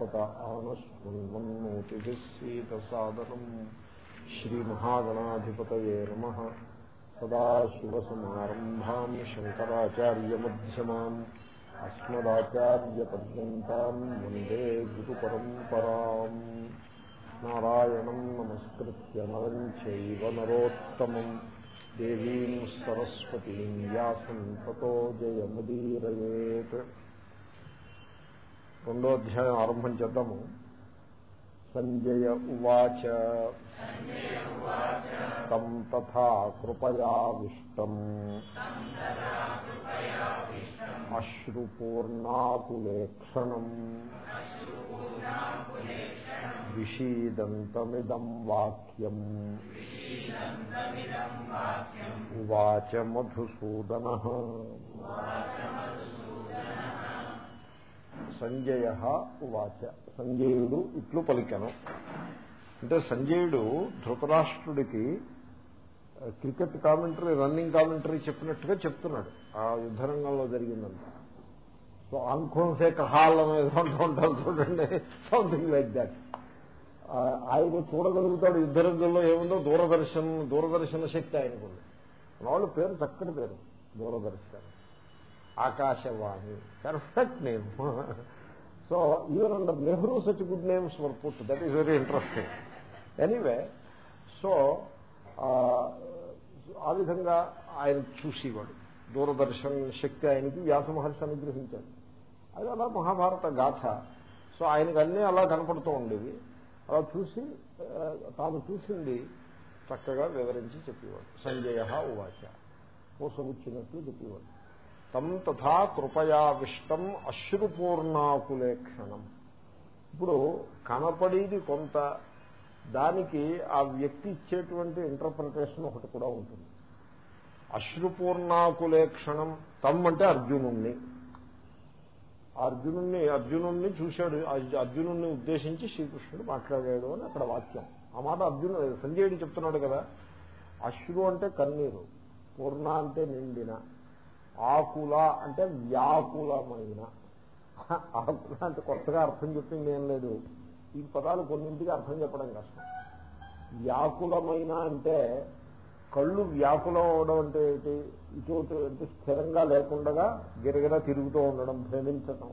కల్పత ఆనశ్వన్మన్నోతిభిస్సీతసాదనం శ్రీమహాగణాధిపతయే నమ. సదాశివసమారంభాం శంకరాచార్యమ్యమాన్ అస్మదాచార్యపర్యంతం వందే గురుపరంపరాం. నారాయణం నమస్కృత్య నరం చైవ నరోత్తమం. దేవీం సరస్వతీం వ్యాసం తతో జయముదీరయేత్. రెండో అధ్యాయం ఆరంభం చేద్దాము. సంజయ ఉవాచ. తం తథా కృపయావిష్టం. అశ్రుపూర్ణాకులేక్షణం. విషీదంతమిదం వాక్యం. ఉవాచ మధుసూదన. సంజయ ఉవాచ. సంజయుడు ఇట్లు పలికెను. అంటే సంజయుడు ధృతరాష్ట్రుడికి క్రికెట్ కామెంటరీ రన్నింగ్ కామెంటరీ చెప్పినట్టుగా చెప్తున్నాడు. ఆ యుద్ధరంగంలో జరిగిందంట సో ఆంఖోన్సే కహాల్ అనేది ఉంటారు చూడండి. సంథింగ్ లైక్ దాట్ ఆయన చూడగలుగుతాడు యుద్ధరంగంలో ఏముందో దూరదర్శన్ దూరదర్శన శక్తి ఆయనకుంది. వాళ్ళు పేరు చక్కటి పేరు Doordarshan. Akashvani. Perfect name so even under Nehru such good names were put. That is very interesting anyway so ఆ విధంగా ఆయన చూసేవాడు. దూరదర్శన్ శక్తి ఆయనకి వ్యాస మహర్షి అనుగ్రహించాడు. అది అలా మహాభారత గాథ. సో ఆయనకు అన్నీ అలా కనపడుతూ ఉండేవి. అలా చూసి తాను చూసింది చక్కగా వివరించి చెప్పేవాడు. సంజయ ఉవాచ. కోసముచ్చినట్లు చెప్పేవాడు. తం తథా కృపయావిష్టం అశ్రుపూర్ణాకులేక్షణం. ఇప్పుడు కనపడేది కొంత దానికి ఆ వ్యక్తి ఇచ్చేటువంటి ఇంటర్ప్రిటేషన్ ఒకటి కూడా ఉంటుంది. అశ్రుపూర్ణాకులేక్షణం తమ్ అంటే అర్జునుణ్ణి. అర్జునుణ్ణి అర్జునుణ్ణి చూశాడు అర్జునుణ్ణి ఉద్దేశించి శ్రీకృష్ణుడు మాట్లాడాడు అని అక్కడ వాక్యం. ఆ మాట అర్జును సంజయుడు చెప్తున్నాడు కదా అశ్రు అంటే కన్నీరు పూర్ణ అంటే నిండిన. ఆకుల అంటే వ్యాకులమైన. ఆకుల అంటే కొత్తగా అర్థం చెప్పింది ఏం లేదు. ఈ పదాలు కొన్నింటికి అర్థం చెప్పడం కష్టం. వ్యాకులమైన అంటే కళ్ళు వ్యాకులం అవడం అంటే ఏంటి? ఇటు అంటే స్థిరంగా లేకుండా గిరగిరా తిరుగుతూ ఉండడం భ్రమించటం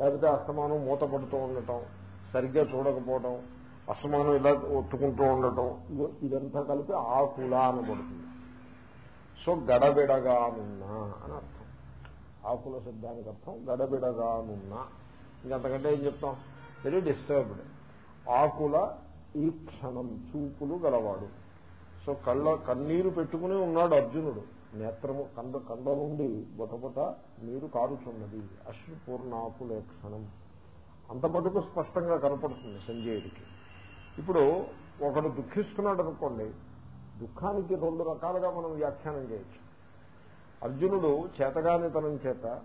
లేకపోతే అస్తమానం మూతపడుతూ ఉండటం సరిగ్గా చూడకపోవడం అస్తమానం ఇలా ఒత్తుకుంటూ ఉండటం ఇదంతా కలిపి ఆకుల అనబడుతుంది. సో గడబిడగానున్నా అని అర్థం. ఆకుల శబ్దానికి అర్థం గడబిడగానున్నా ఇంకంతకంటే ఏం చెప్తాం? వెరీ డిస్టర్బ్డ్ ఆకుల ఈ క్షణం చూపులు గలవాడు. సో కళ్ళ కన్నీరు పెట్టుకుని ఉన్నాడు అర్జునుడు. నేత్రము కండ కండ నుండి బొటబొట నీరు కారుచున్నది. అశ్రుపూర్ణాకులే క్షణం. అంత మటుకు స్పష్టంగా కనపడుతుంది సంజయుడికి. ఇప్పుడు ఒకడు దుఃఖిస్తున్నాడు అనుకోండి దుఃఖానికి రెండు రకాలుగా మనం వ్యాఖ్యానం చేయొచ్చు. అర్జునుడు చేతగానితనం చేత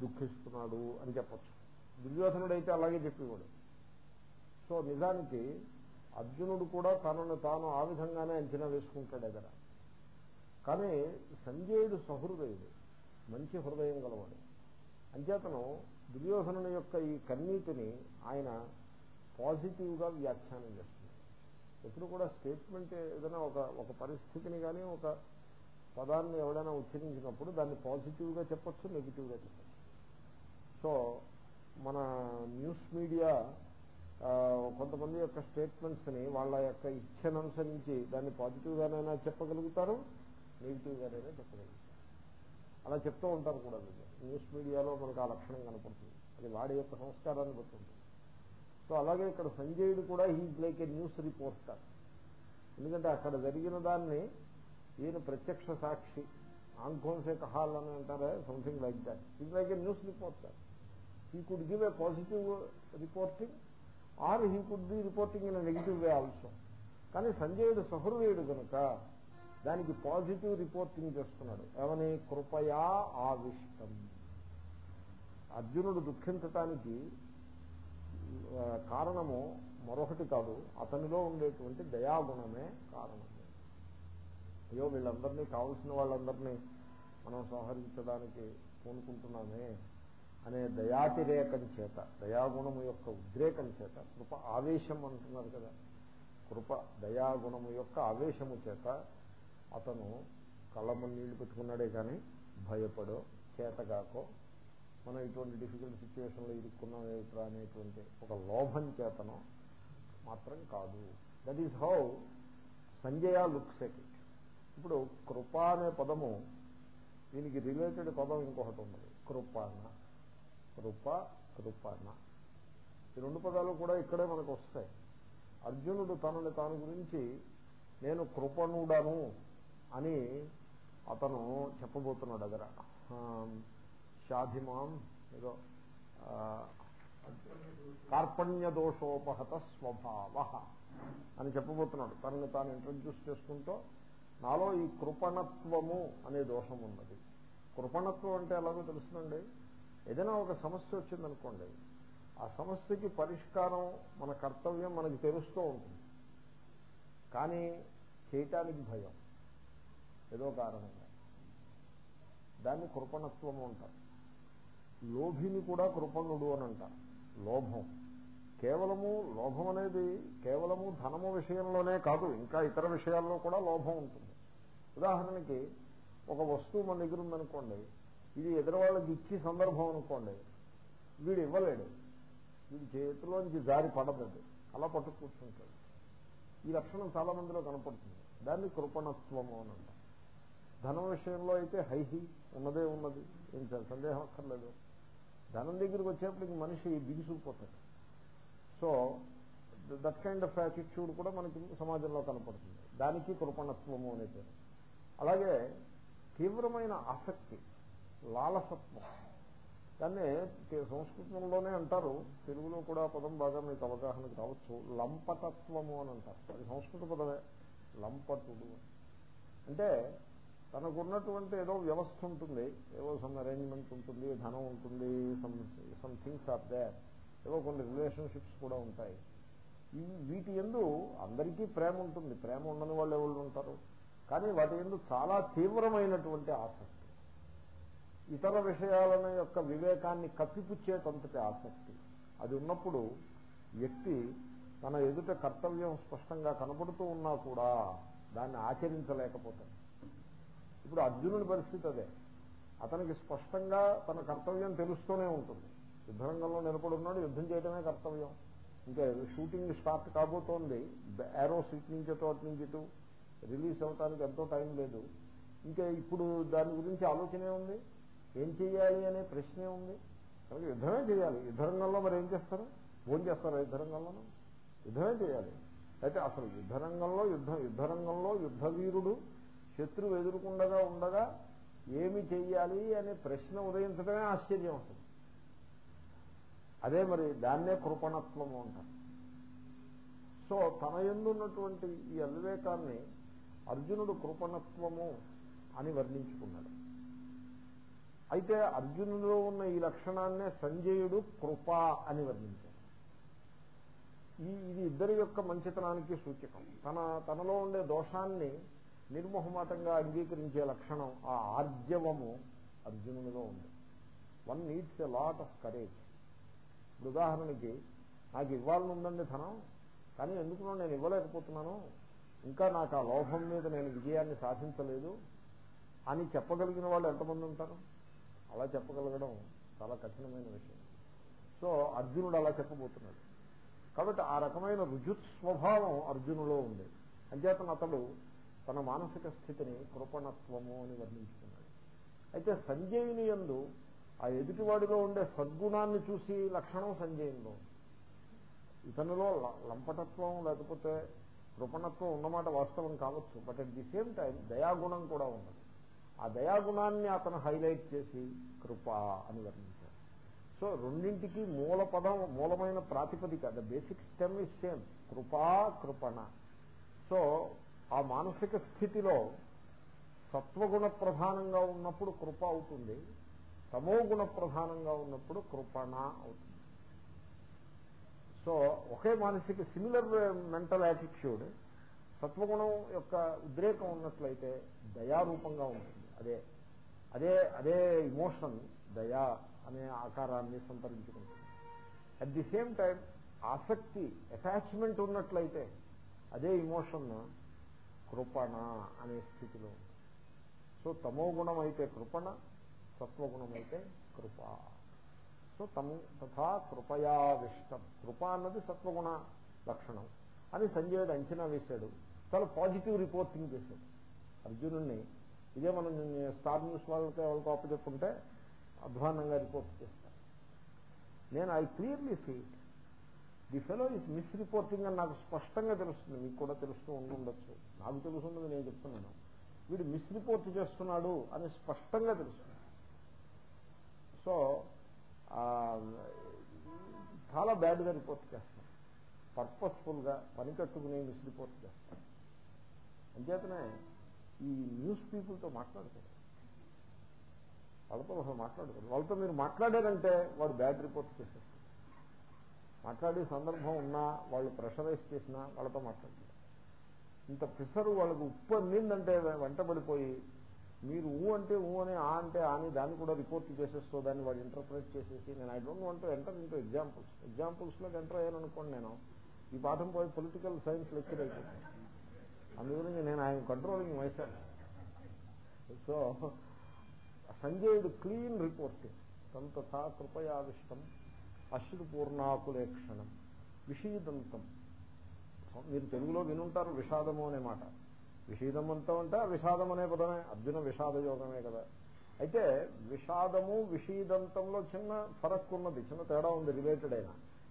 దుఃఖిస్తున్నాడు అని చెప్పచ్చు. దుర్యోధనుడైతే అలాగే చెప్పేవాడు. సో నిజానికి అర్జునుడు కూడా తనను తాను ఆ విధంగానే అంచనా వేసుకుంటాడు ఎదర. కానీ సంజయుడు సహృదయుడు మంచి హృదయం గలవాడు. అంచేతను దుర్యోధనుని యొక్క ఈ కన్నీటిని ఆయన పాజిటివ్గా వ్యాఖ్యానం చేస్తాడు. ఎప్పుడు కూడా స్టేట్మెంట్ ఏదైనా ఒక ఒక పరిస్థితిని కానీ ఒక పదాన్ని ఎవడైనా ఉచ్చరించినప్పుడు దాన్ని పాజిటివ్గా చెప్పచ్చు నెగిటివ్గా చెప్పచ్చు. సో మన న్యూస్ మీడియా కొంతమంది యొక్క స్టేట్మెంట్స్ని వాళ్ళ యొక్క ఇచ్చను అనుసరించి దాన్ని పాజిటివ్గానైనా చెప్పగలుగుతారు నెగిటివ్గానైనా చెప్పగలుగుతారు. అలా చెప్తూ ఉంటారు కూడా న్యూస్ మీడియాలో మనకు ఆ లక్షణం కనపడుతుంది. అది వాడి యొక్క సంస్కారాన్ని బట్టి సో అలాగే ఇక్కడ సంజయుడు కూడా he's like a news reporter. ఎందుకంటే అక్కడ జరిగిన దాన్ని ఈయన ప్రత్యక్ష సాక్షి ఆంఖోన్సే కహాల్ అని అంటారే something like that he's like a news reporter he could give a positive reporting or he could be reporting in negative way also కానీ సంజయుడు సహృదయుడు కనుక దానికి పాజిటివ్ రిపోర్టింగ్ చేస్తున్నాడు. ఏమని కృపయా ఆవిష్టం. అర్జునుడు దుఃఖించటానికి కారణము మరొకటి కాదు. అతనిలో ఉండేటువంటి దయాగుణమే కారణము అయ్యో వీళ్ళందరినీ కావలసిన వాళ్ళందరినీ మనం సంహరించడానికి పూనుకుంటున్నామే అనే దయాతిరేకం చేత దయాగుణము యొక్క ఉద్రేకం చేత కృప ఆవేశం అంటున్నారు కదా. కృప దయాగుణము యొక్క ఆవేశము చేత అతను కళ్ళమ్మ నీళ్ళు పెట్టుకున్నాడే కానీ భయపడో చేతగాకో మనం ఇటువంటి డిఫికల్ట్ సిచ్యువేషన్లో ఇరుక్కున్నాం ఏమిట్రా అనేటువంటి ఒక లోభం చేతనం మాత్రం కాదు. That is how Sanjaya looks at it ఇప్పుడు కృప అనే పదము దీనికి రిలేటెడ్ పదం ఇంకొకటి ఉన్నది. కృపాన కృప కృపాన ఈ రెండు పదాలు కూడా ఇక్కడే మనకు వస్తాయి. అర్జునుడు తనని తాను గురించి నేను కృపణుడను అని అతను చెప్పబోతున్నాడు అదర షాధిమాం ఏదో కార్పణ్య దోషోపహత స్వభావ అని చెప్పబోతున్నాడు. తనను తాను ఇంట్రడ్యూస్ చేసుకుంటూ నాలో ఈ కృపణత్వము అనే దోషం ఉన్నది. కృపణత్వం అంటే ఎలాగో తెలుసునండి ఏదైనా ఒక సమస్య వచ్చిందనుకోండి ఆ సమస్యకి పరిష్కారం మన కర్తవ్యం మనకి తెలుస్తూ ఉంటుంది. కానీ చేయటానికి భయం. ఏదో కారణంగా. దాన్ని కృపణత్వము అంటారు. లోభిని కూడా కృపణుడు అని అంటారు. లోభం. కేవలము లోభం అనేది కేవలము ధనము విషయంలోనే కాదు ఇంకా ఇతర విషయాల్లో కూడా లోభం ఉంటుంది. ఉదాహరణకి ఒక వస్తువు మన దగ్గర ఉందనుకోండి ఇది ఎదురవాళ్ళకి ఇచ్చి సందర్భం అనుకోండి వీడు ఇవ్వలేడు. వీడి చేతిలోంచి జారి పడదు అలా పట్టు కూర్చుంటాడు. ఈ లక్షణం చాలా మందిలో కనపడుతుంది. దాన్ని కృపణత్వము అని అంటారు. ధనం విషయంలో అయితే హైహి ఉన్నదే ఉన్నది. ఏం సందేహం అక్కర్లేదు. ధనం దగ్గరికి వచ్చేప్పటికి మనిషి బిగుసుకుపోతాడు. So that kind of attitude కూడా మనకి సమాజంలో కనపడుతుంది. దానికి కృపణత్వము అనే పేరు. అలాగే తీవ్రమైన ఆసక్తి లాలసత్వం. దాన్ని సంస్కృతంలోనే అంటారు. తెలుగులో కూడా పదం బాగా మీకు అవగాహనకు రావచ్చు. లంపతత్వము అని అంటారు. అది సంస్కృత పదమే. లంపటుడు. అంటే తనకున్నటువంటి ఏదో వ్యవస్థ ఉంటుంది. ఏవో సమ్ అరేంజ్మెంట్ ఉంటుంది ధనం ఉంటుంది some some things of they ఏవో కొన్ని రిలేషన్షిప్స్ కూడా ఉంటాయి. వీటి ఎందు అందరికీ ప్రేమ ఉంటుంది. ప్రేమ ఉండని వాళ్ళు ఎవరు ఉంటారు? కానీ వాటి ఎందు చాలా తీవ్రమైనటువంటి ఆసక్తి. ఇతర విషయాలను యొక్క వివేకాన్ని కప్పిపుచ్చేటంతటి ఆసక్తి. అది ఉన్నప్పుడు వ్యక్తి తన ఎదుట కర్తవ్యం స్పష్టంగా కనపడుతూ ఉన్నా కూడా దాన్ని ఆచరించలేకపోతాడు. ఇప్పుడు అర్జునుడి పరిస్థితి అదే. అతనికి స్పష్టంగా తన కర్తవ్యం తెలుస్తూనే ఉంటుంది. యుద్ధరంగంలో నిలబడున్నాడు యుద్ధం చేయడమే కర్తవ్యం. ఇంకా షూటింగ్ స్టార్ట్ కాబోతోంది. ఏరో సీట్ నుంచి అటు నుంచి ఇటు. రిలీజ్ అవటానికి ఎంతో టైం లేదు. ఇంకా ఇప్పుడు దాని గురించి ఆలోచనే ఉంది. ఏం చేయాలి అనే ప్రశ్నే ఉంది. కనుక యుద్ధమే చేయాలి. యుద్ధరంగంలో మరి ఏం చేస్తారు? ఫోన్ చేస్తారా యుద్ధరంగంలోనూ? యుద్ధమే చేయాలి. అయితే అసలు యుద్ధరంగంలో యుద్ధ యుద్ధరంగంలో యుద్ధవీరుడు శత్రువు ఎదురుకుండగా ఉండగా ఏమి చెయ్యాలి అనే ప్రశ్న ఉదయించడమే ఆశ్చర్యం ఉంటుంది. అదే మరి దాన్నే కృపణత్వము అంటారు. సో తన ఎందున్నటువంటి ఈ అవివేకాన్ని అర్జునుడు కృపణత్వము అని వర్ణించుకున్నాడు. అయితే అర్జునులో ఉన్న ఈ లక్షణాన్నే సంజయుడు కృప అని వర్ణించాడు ఈ ఇది ఇద్దరి యొక్క మంచితనానికి సూచకం. తన తనలో ఉండే దోషాన్ని నిర్మోహమాటంగా అంగీకరించే లక్షణం ఆ ఆర్జవము అర్జునునిలో ఉంది. One needs a lot of courage ఇప్పుడు ఉదాహరణకి నాకు ఇవ్వాలని ఉందండి ధనం కానీ ఎందుకు నేను ఇవ్వలేకపోతున్నాను. ఇంకా నాకు ఆ లోభం మీద నేను విజయాన్ని సాధించలేదు అని చెప్పగలిగిన వాళ్ళు ఎంతమంది ఉంటారు? అలా చెప్పగలగడం చాలా కఠినమైన విషయం. సో అర్జునుడు అలా చెప్పబోతున్నాడు. కాబట్టి ఆ రకమైన రుజుత్ స్వభావం అర్జునులో ఉంది. అంచేతను అతడు తన మానసిక స్థితిని కృపణత్వము అని వర్ణించుకున్నాడు. అయితే సంజయుని ఎందు ఆ ఎదుటివాడిలో ఉండే సద్గుణాన్ని చూసి లక్షణం సంజయునిలో ఇతనిలో లంపటత్వం లేకపోతే కృపణత్వం ఉన్నమాట వాస్తవం కావచ్చు. But at the same time దయాగుణం కూడా ఉన్నది. ఆ దయాగుణాన్ని అతను హైలైట్ చేసి కృప అని వర్ణించాడు. సో రెండింటికి మూల పదం మూలమైన ప్రాతిపదిక the basic stem is same. కృపా కృపణ. సో ఆ మానసిక స్థితిలో సత్వగుణ ప్రధానంగా ఉన్నప్పుడు కృప అవుతుంది తమో గుణ ప్రధానంగా ఉన్నప్పుడు కృపణ అవుతుంది. సో ఒకే మానసిక సిమిలర్ మెంటల్ యాటిట్యూడ్ సత్వగుణం యొక్క ఉద్రేకం ఉన్నట్లయితే దయారూపంగా ఉంటుంది. అదే అదే అదే ఇమోషన్ దయా అనే ఆకారాన్ని సంతరించుకుంటుంది. అట్ ది సేమ్ టైం ఆసక్తి అటాచ్మెంట్ ఉన్నట్లయితే అదే ఇమోషన్ కృపణ అనే స్థితిలో సో తమో గుణం అయితే కృపణ సత్వగుణం అయితే కృప. సో తమ తథా కృపయావిష్టం. కృప అన్నది సత్వగుణ లక్షణం. అని సంజయుడు అంచనా వేశాడు. చాలా పాజిటివ్ రిపోర్టింగ్ చేశాడు. అర్జునుడిని ఇదే మనం స్టార్ న్యూస్ వాళ్ళకి వాళ్ళకి అప్పచెప్పుకుంటే అధ్వానంగా రిపోర్ట్ చేస్తారు నేను I clearly feel the fellow is misreporting అని నాకు స్పష్టంగా తెలుస్తుంది మీకు కూడా తెలుస్తూ ఉండుండొచ్చు నాకు తెలుసున్నది నేను చెప్తున్నాను. వీడు మిస్ రిపోర్ట్ చేస్తున్నాడు అని స్పష్టంగా తెలుస్తుంది. సో చాలా బ్యాడ్గా రిపోర్ట్ చేస్తాను పర్పస్ఫుల్గా పని కట్టుకుని మిస్ రిపోర్ట్ చేస్తాను అంచేతనే ఈ న్యూస్ పీపుల్తో మాట్లాడతారు వాళ్ళతో అసలు వాళ్ళతో మీరు మాట్లాడారంటే వాడు బ్యాడ్ రిపోర్ట్ చేశారు మాట్లాడే సందర్భం ఉన్నా వాళ్ళు ప్రెషరైజ్ చేసినా వాళ్ళతో మాట్లాడతారు. ఇంత ప్రెషర్ వాళ్ళకి ఉప్పు అందిందంటే వెంటబడిపోయి మీరు ఊ అంటే ఊ అని ఆ అంటే అని దాన్ని కూడా రిపోర్ట్ చేసేస్తో దాన్ని వాడు ఇంటర్ప్రెట్ చేసేసి నేను I don't want enter into examples ఎగ్జాంపుల్స్లోకి enter అయ్యాను అనుకోండి నేను ఈ పాఠం పోయి పొలిటికల్ సైన్స్ లెక్చర్ అయిపోతుంది. అందుగురించి నేను ఆయన కంట్రోలింగ్ మైసెల్ఫ్ సో సంజయుడు క్లీన్ రిపోర్టింగ్ తంతథా కృపయావిష్టం. అశ్రుపూర్ణాకులేక్షణం విషీదంతం. మీరు తెలుగులో వినుంటారు విషాదము అనే మాట. విషీదమంతం అంటే విషాదం అనే పదమే. అర్జున విషాద యోగమే కదా. అయితే విషాదము విషీదంతంలో చిన్న ఫరక్ ఉన్నది. చిన్న తేడా ఉంది రిలేటెడ్ అయినా.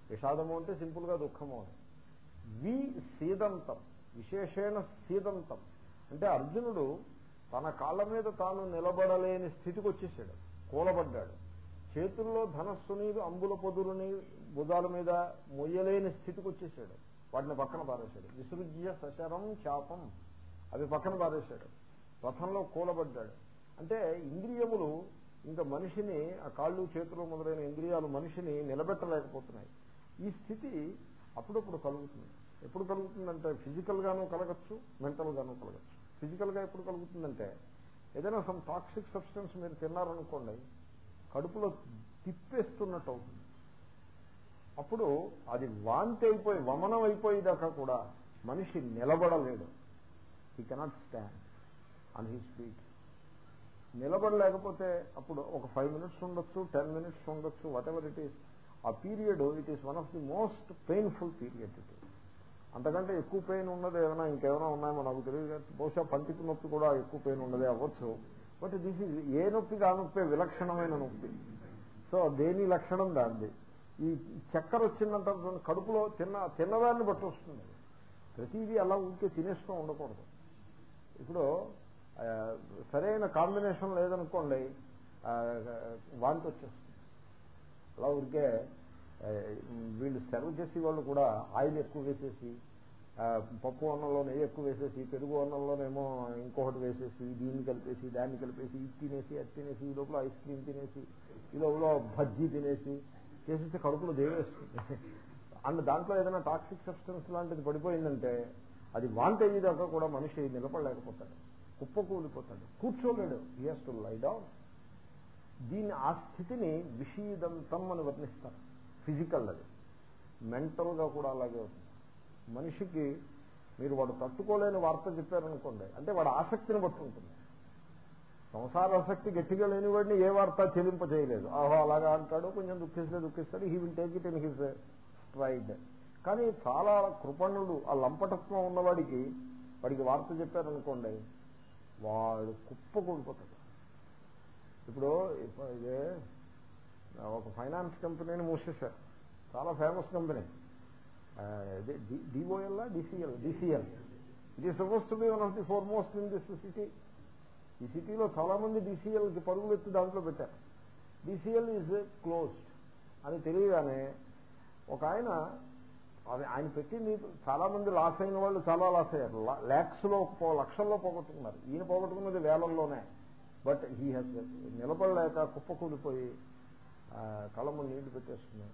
విషాదము అంటే సింపుల్గా దుఃఖము అని. వి సీదంతం. విశేషేణ సీదంతం. అంటే అర్జునుడు తన కాళ్ళ మీద తాను నిలబడలేని స్థితికి వచ్చేసాడు. కూలబడ్డాడు. చేతుల్లో ధనస్సుని అంబుల పొదులని భుజాల మీద మొయ్యలేని స్థితికి వచ్చేసాడు. వాటిని పక్కన పారేశాడు. విసృజ్య సశరం చాపం. అవి పక్కన పారేశాడు. రథంలో కూలబడ్డాడు. అంటే ఇంద్రియములు ఇంకా మనిషిని ఆ కాళ్ళు చేతులు మొదలైన ఇంద్రియాలు మనిషిని నిలబెట్టలేకపోతున్నాయి. ఈ స్థితి అప్పుడప్పుడు కలుగుతుంది. ఎప్పుడు కలుగుతుందంటే ఫిజికల్ గాను కలగచ్చు మెంటల్ గాను కలగచ్చు. ఫిజికల్గా ఎప్పుడు కలుగుతుందంటే ఏదైనా సమ్ టాక్సిక్ సబ్స్టెన్స్ మీరు తిన్నారనుకోండి కడుపులో తిప్పేస్తున్నట్టు అవుతుంది. అప్పుడు అది వాంతి అయిపోయి వమనం అయిపోయేదాకా కూడా మనిషి నిలబడలేడు. He cannot stand on he speak నిలబడలేకపోతే అప్పుడు ఒక ఫైవ్ మినిట్స్ ఉండొచ్చు టెన్ మినిట్స్ ఉండొచ్చు whatever it is a period it is one of the most painful period it అంతకంటే ఎక్కువ పెయిన్ ఉన్నది ఏమైనా ఇంకేమైనా ఉన్నాయో నాకు తెలియదు. బహుశా పంటికి నొప్పి కూడా ఎక్కువ పెయిన్ ఉన్నదే అవ్వచ్చు. బట్ దిస్ ఇస్ ఏ నొప్పి ఆ నొప్పే విలక్షణమైన నొప్పి. సో దేని లక్షణం దాన్ని ఈ చక్కెర వచ్చిందంట కడుపులో తిన్న తిన్నదాన్ని బట్టి వస్తుంది ప్రతిదీ అలా ఉంటే తినేస్తూ ఉండకూడదు. ఇప్పుడు సరైన కాంబినేషన్ లేదనుకోండి వాంతి వచ్చేస్తుంది. అలా ఊరికే వీళ్ళు సెర్వ్ చేసే వాళ్ళు కూడా ఆయిల్ ఎక్కువ వేసేసి పప్పు అన్నంలో నెయ్యి ఎక్కువ వేసేసి పెరుగు అన్నంలోనేమో ఇంకొకటి వేసేసి దీన్ని కలిపేసి దాన్ని కలిపేసి ఇది తినేసి అది తినేసి ఈ లోపల ఐస్ క్రీమ్ తినేసి ఈ లోపల బజ్జీ తినేసి చేసేసి కడుపులో దేవేస్తుంది. అండ్ దాంట్లో ఏదైనా టాక్సిక్ సబ్స్టెన్స్ లాంటిది పడిపోయిందంటే అది వాంట్ అయ్యేదాకా కూడా మనిషి నిలబడలేకపోతాడు. కుప్ప కూలిపోతాడు కూర్చోలేడు హీ టు లై డౌన్ దీన్ని ఆ స్థితిని విషీదంతం అని వర్ణిస్తారు. ఫిజికల్ అది. మెంటల్గా కూడా అలాగే ఉంటుంది మనిషికి మీరు వాడు తట్టుకోలేని వార్త చెప్పారనుకోండి అంటే వాడు ఆసక్తిని బట్టి ఉంటుంది. సంసార ఆసక్తి గట్టిగా లేని వాడిని ఏ వార్త చెలింప చేయలేదు ఆహో అలాగా అంటాడు కొంచెం దుఃఖిస్తే దుఃఖిస్తాడు he will take it in his stride కానీ చాలా కృపణుడు ఆ లంపటత్వం ఉన్నవాడికి వాడికి వార్త చెప్పారనుకోండి వాడు కుప్ప కూడిపోతాడు ఇప్పుడు ఇదే ఒక ఫైనాన్స్ కంపెనీని మూసేశారు. చాలా famous company DOL DCL DCL it is suppose to be one of the four most in this city ఈ సిటీలో చాలా మంది డిసిఎల్కి పరుగులెత్తి దాంట్లో పెట్టారు. డిసిఎల్ ఈజ్ క్లోజ్డ్ అని తెలియగానే ఒక ఆయన అది ఆయన పెట్టింది చాలా మంది లాస్ అయిన వాళ్ళు చాలా లాస్ అయ్యారు. ల్యాక్స్లో లక్షల్లో పోగొట్టుకున్నారు. ఈయన పోగొట్టుకున్నది వేలల్లోనే. బట్ హీ హెస్ నిలబడలేక కుప్పకూలిపోయి కళ్ళము నీళ్ళు పెట్టేస్తున్నాయి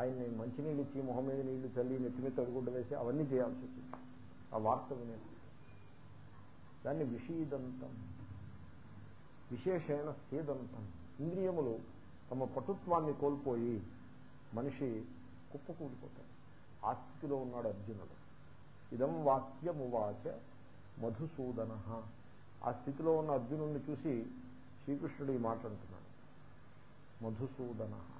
ఆయన్ని మంచినీళ్ళు ఇచ్చి మొహం మీద నీళ్ళు చల్లి నెత్తి మీద తడుగుడ్డ వేసి అవన్నీ చేయాల్సి వచ్చింది ఆ వార్త వినేది. దాన్ని విషీదంతం. విశేషమైన సీదంతం ఇంద్రియములు తమ పటుత్వాన్ని కోల్పోయి మనిషి కుప్పకూలిపోతాడు. ఆ స్థితిలో ఉన్నాడు అర్జునుడు. ఇదం వాక్యమువాచ మధుసూదన. ఆ స్థితిలో ఉన్న అర్జునుడిని చూసి శ్రీకృష్ణుడు ఈ మాట అంటున్నాడు మధుసూదన.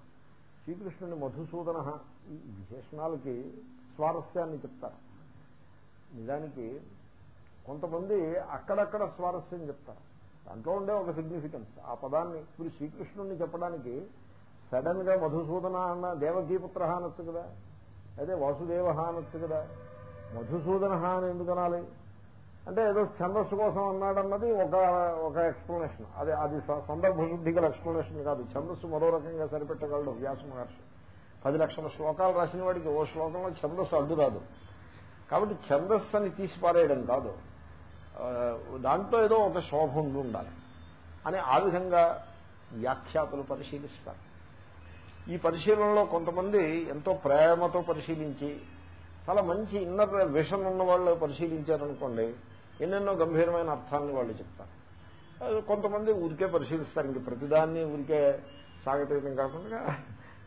శ్రీకృష్ణుని మధుసూదన ఈ విశేషణాలకి స్వారస్యాన్ని చెప్తారు. నిజానికి కొంతమంది అక్కడక్కడ స్వారస్యం చెప్తారు. దాంట్లో ఉండే ఒక సిగ్నిఫికెన్స్ ఆ పదాన్ని ఇప్పుడు శ్రీకృష్ణుడిని చెప్పడానికి సడన్గా మధుసూదన అన్న దేవకీపుత్ర అనొచ్చు కదా? అదే వాసుదేవ అనొచ్చు కదా? మధుసూదన అని ఎందుకు అనాలి? అంటే ఏదో ఛందస్సు కోసం అన్నాడన్నది ఒక ఒక ఎక్స్ప్లెనేషన్ అదే అది సందర్భశుద్ధి గల ఎక్స్ప్లెనేషన్ కాదు. ఛందస్సు మరో రకంగా సరిపెట్టగలడు వ్యాస మహర్షి. పది లక్షల శ్లోకాలు రాసిన వాడికి ఓ శ్లోకంలో ఛందస్సు అడ్డు రాదు. కాబట్టి ఛందస్సు అని తీసి పారేయడం కాదు దాంట్లో ఏదో ఒక శోభ ఉండి ఉండాలి అని ఆ విధంగా వ్యాఖ్యాతులు పరిశీలిస్తారు. ఈ పరిశీలనలో కొంతమంది ఎంతో ప్రేమతో పరిశీలించి చాలా మంచి ఇన్నర్ విషన్ ఉన్న వాళ్ళు పరిశీలించారనుకోండి ఎన్నెన్నో గంభీరమైన అర్థాలను వాళ్ళు చెప్తారు. కొంతమంది ఊరికే పరిశీలిస్తారు ఇంక ప్రతిదాన్ని ఊరికే సాగతీతం కాకుండా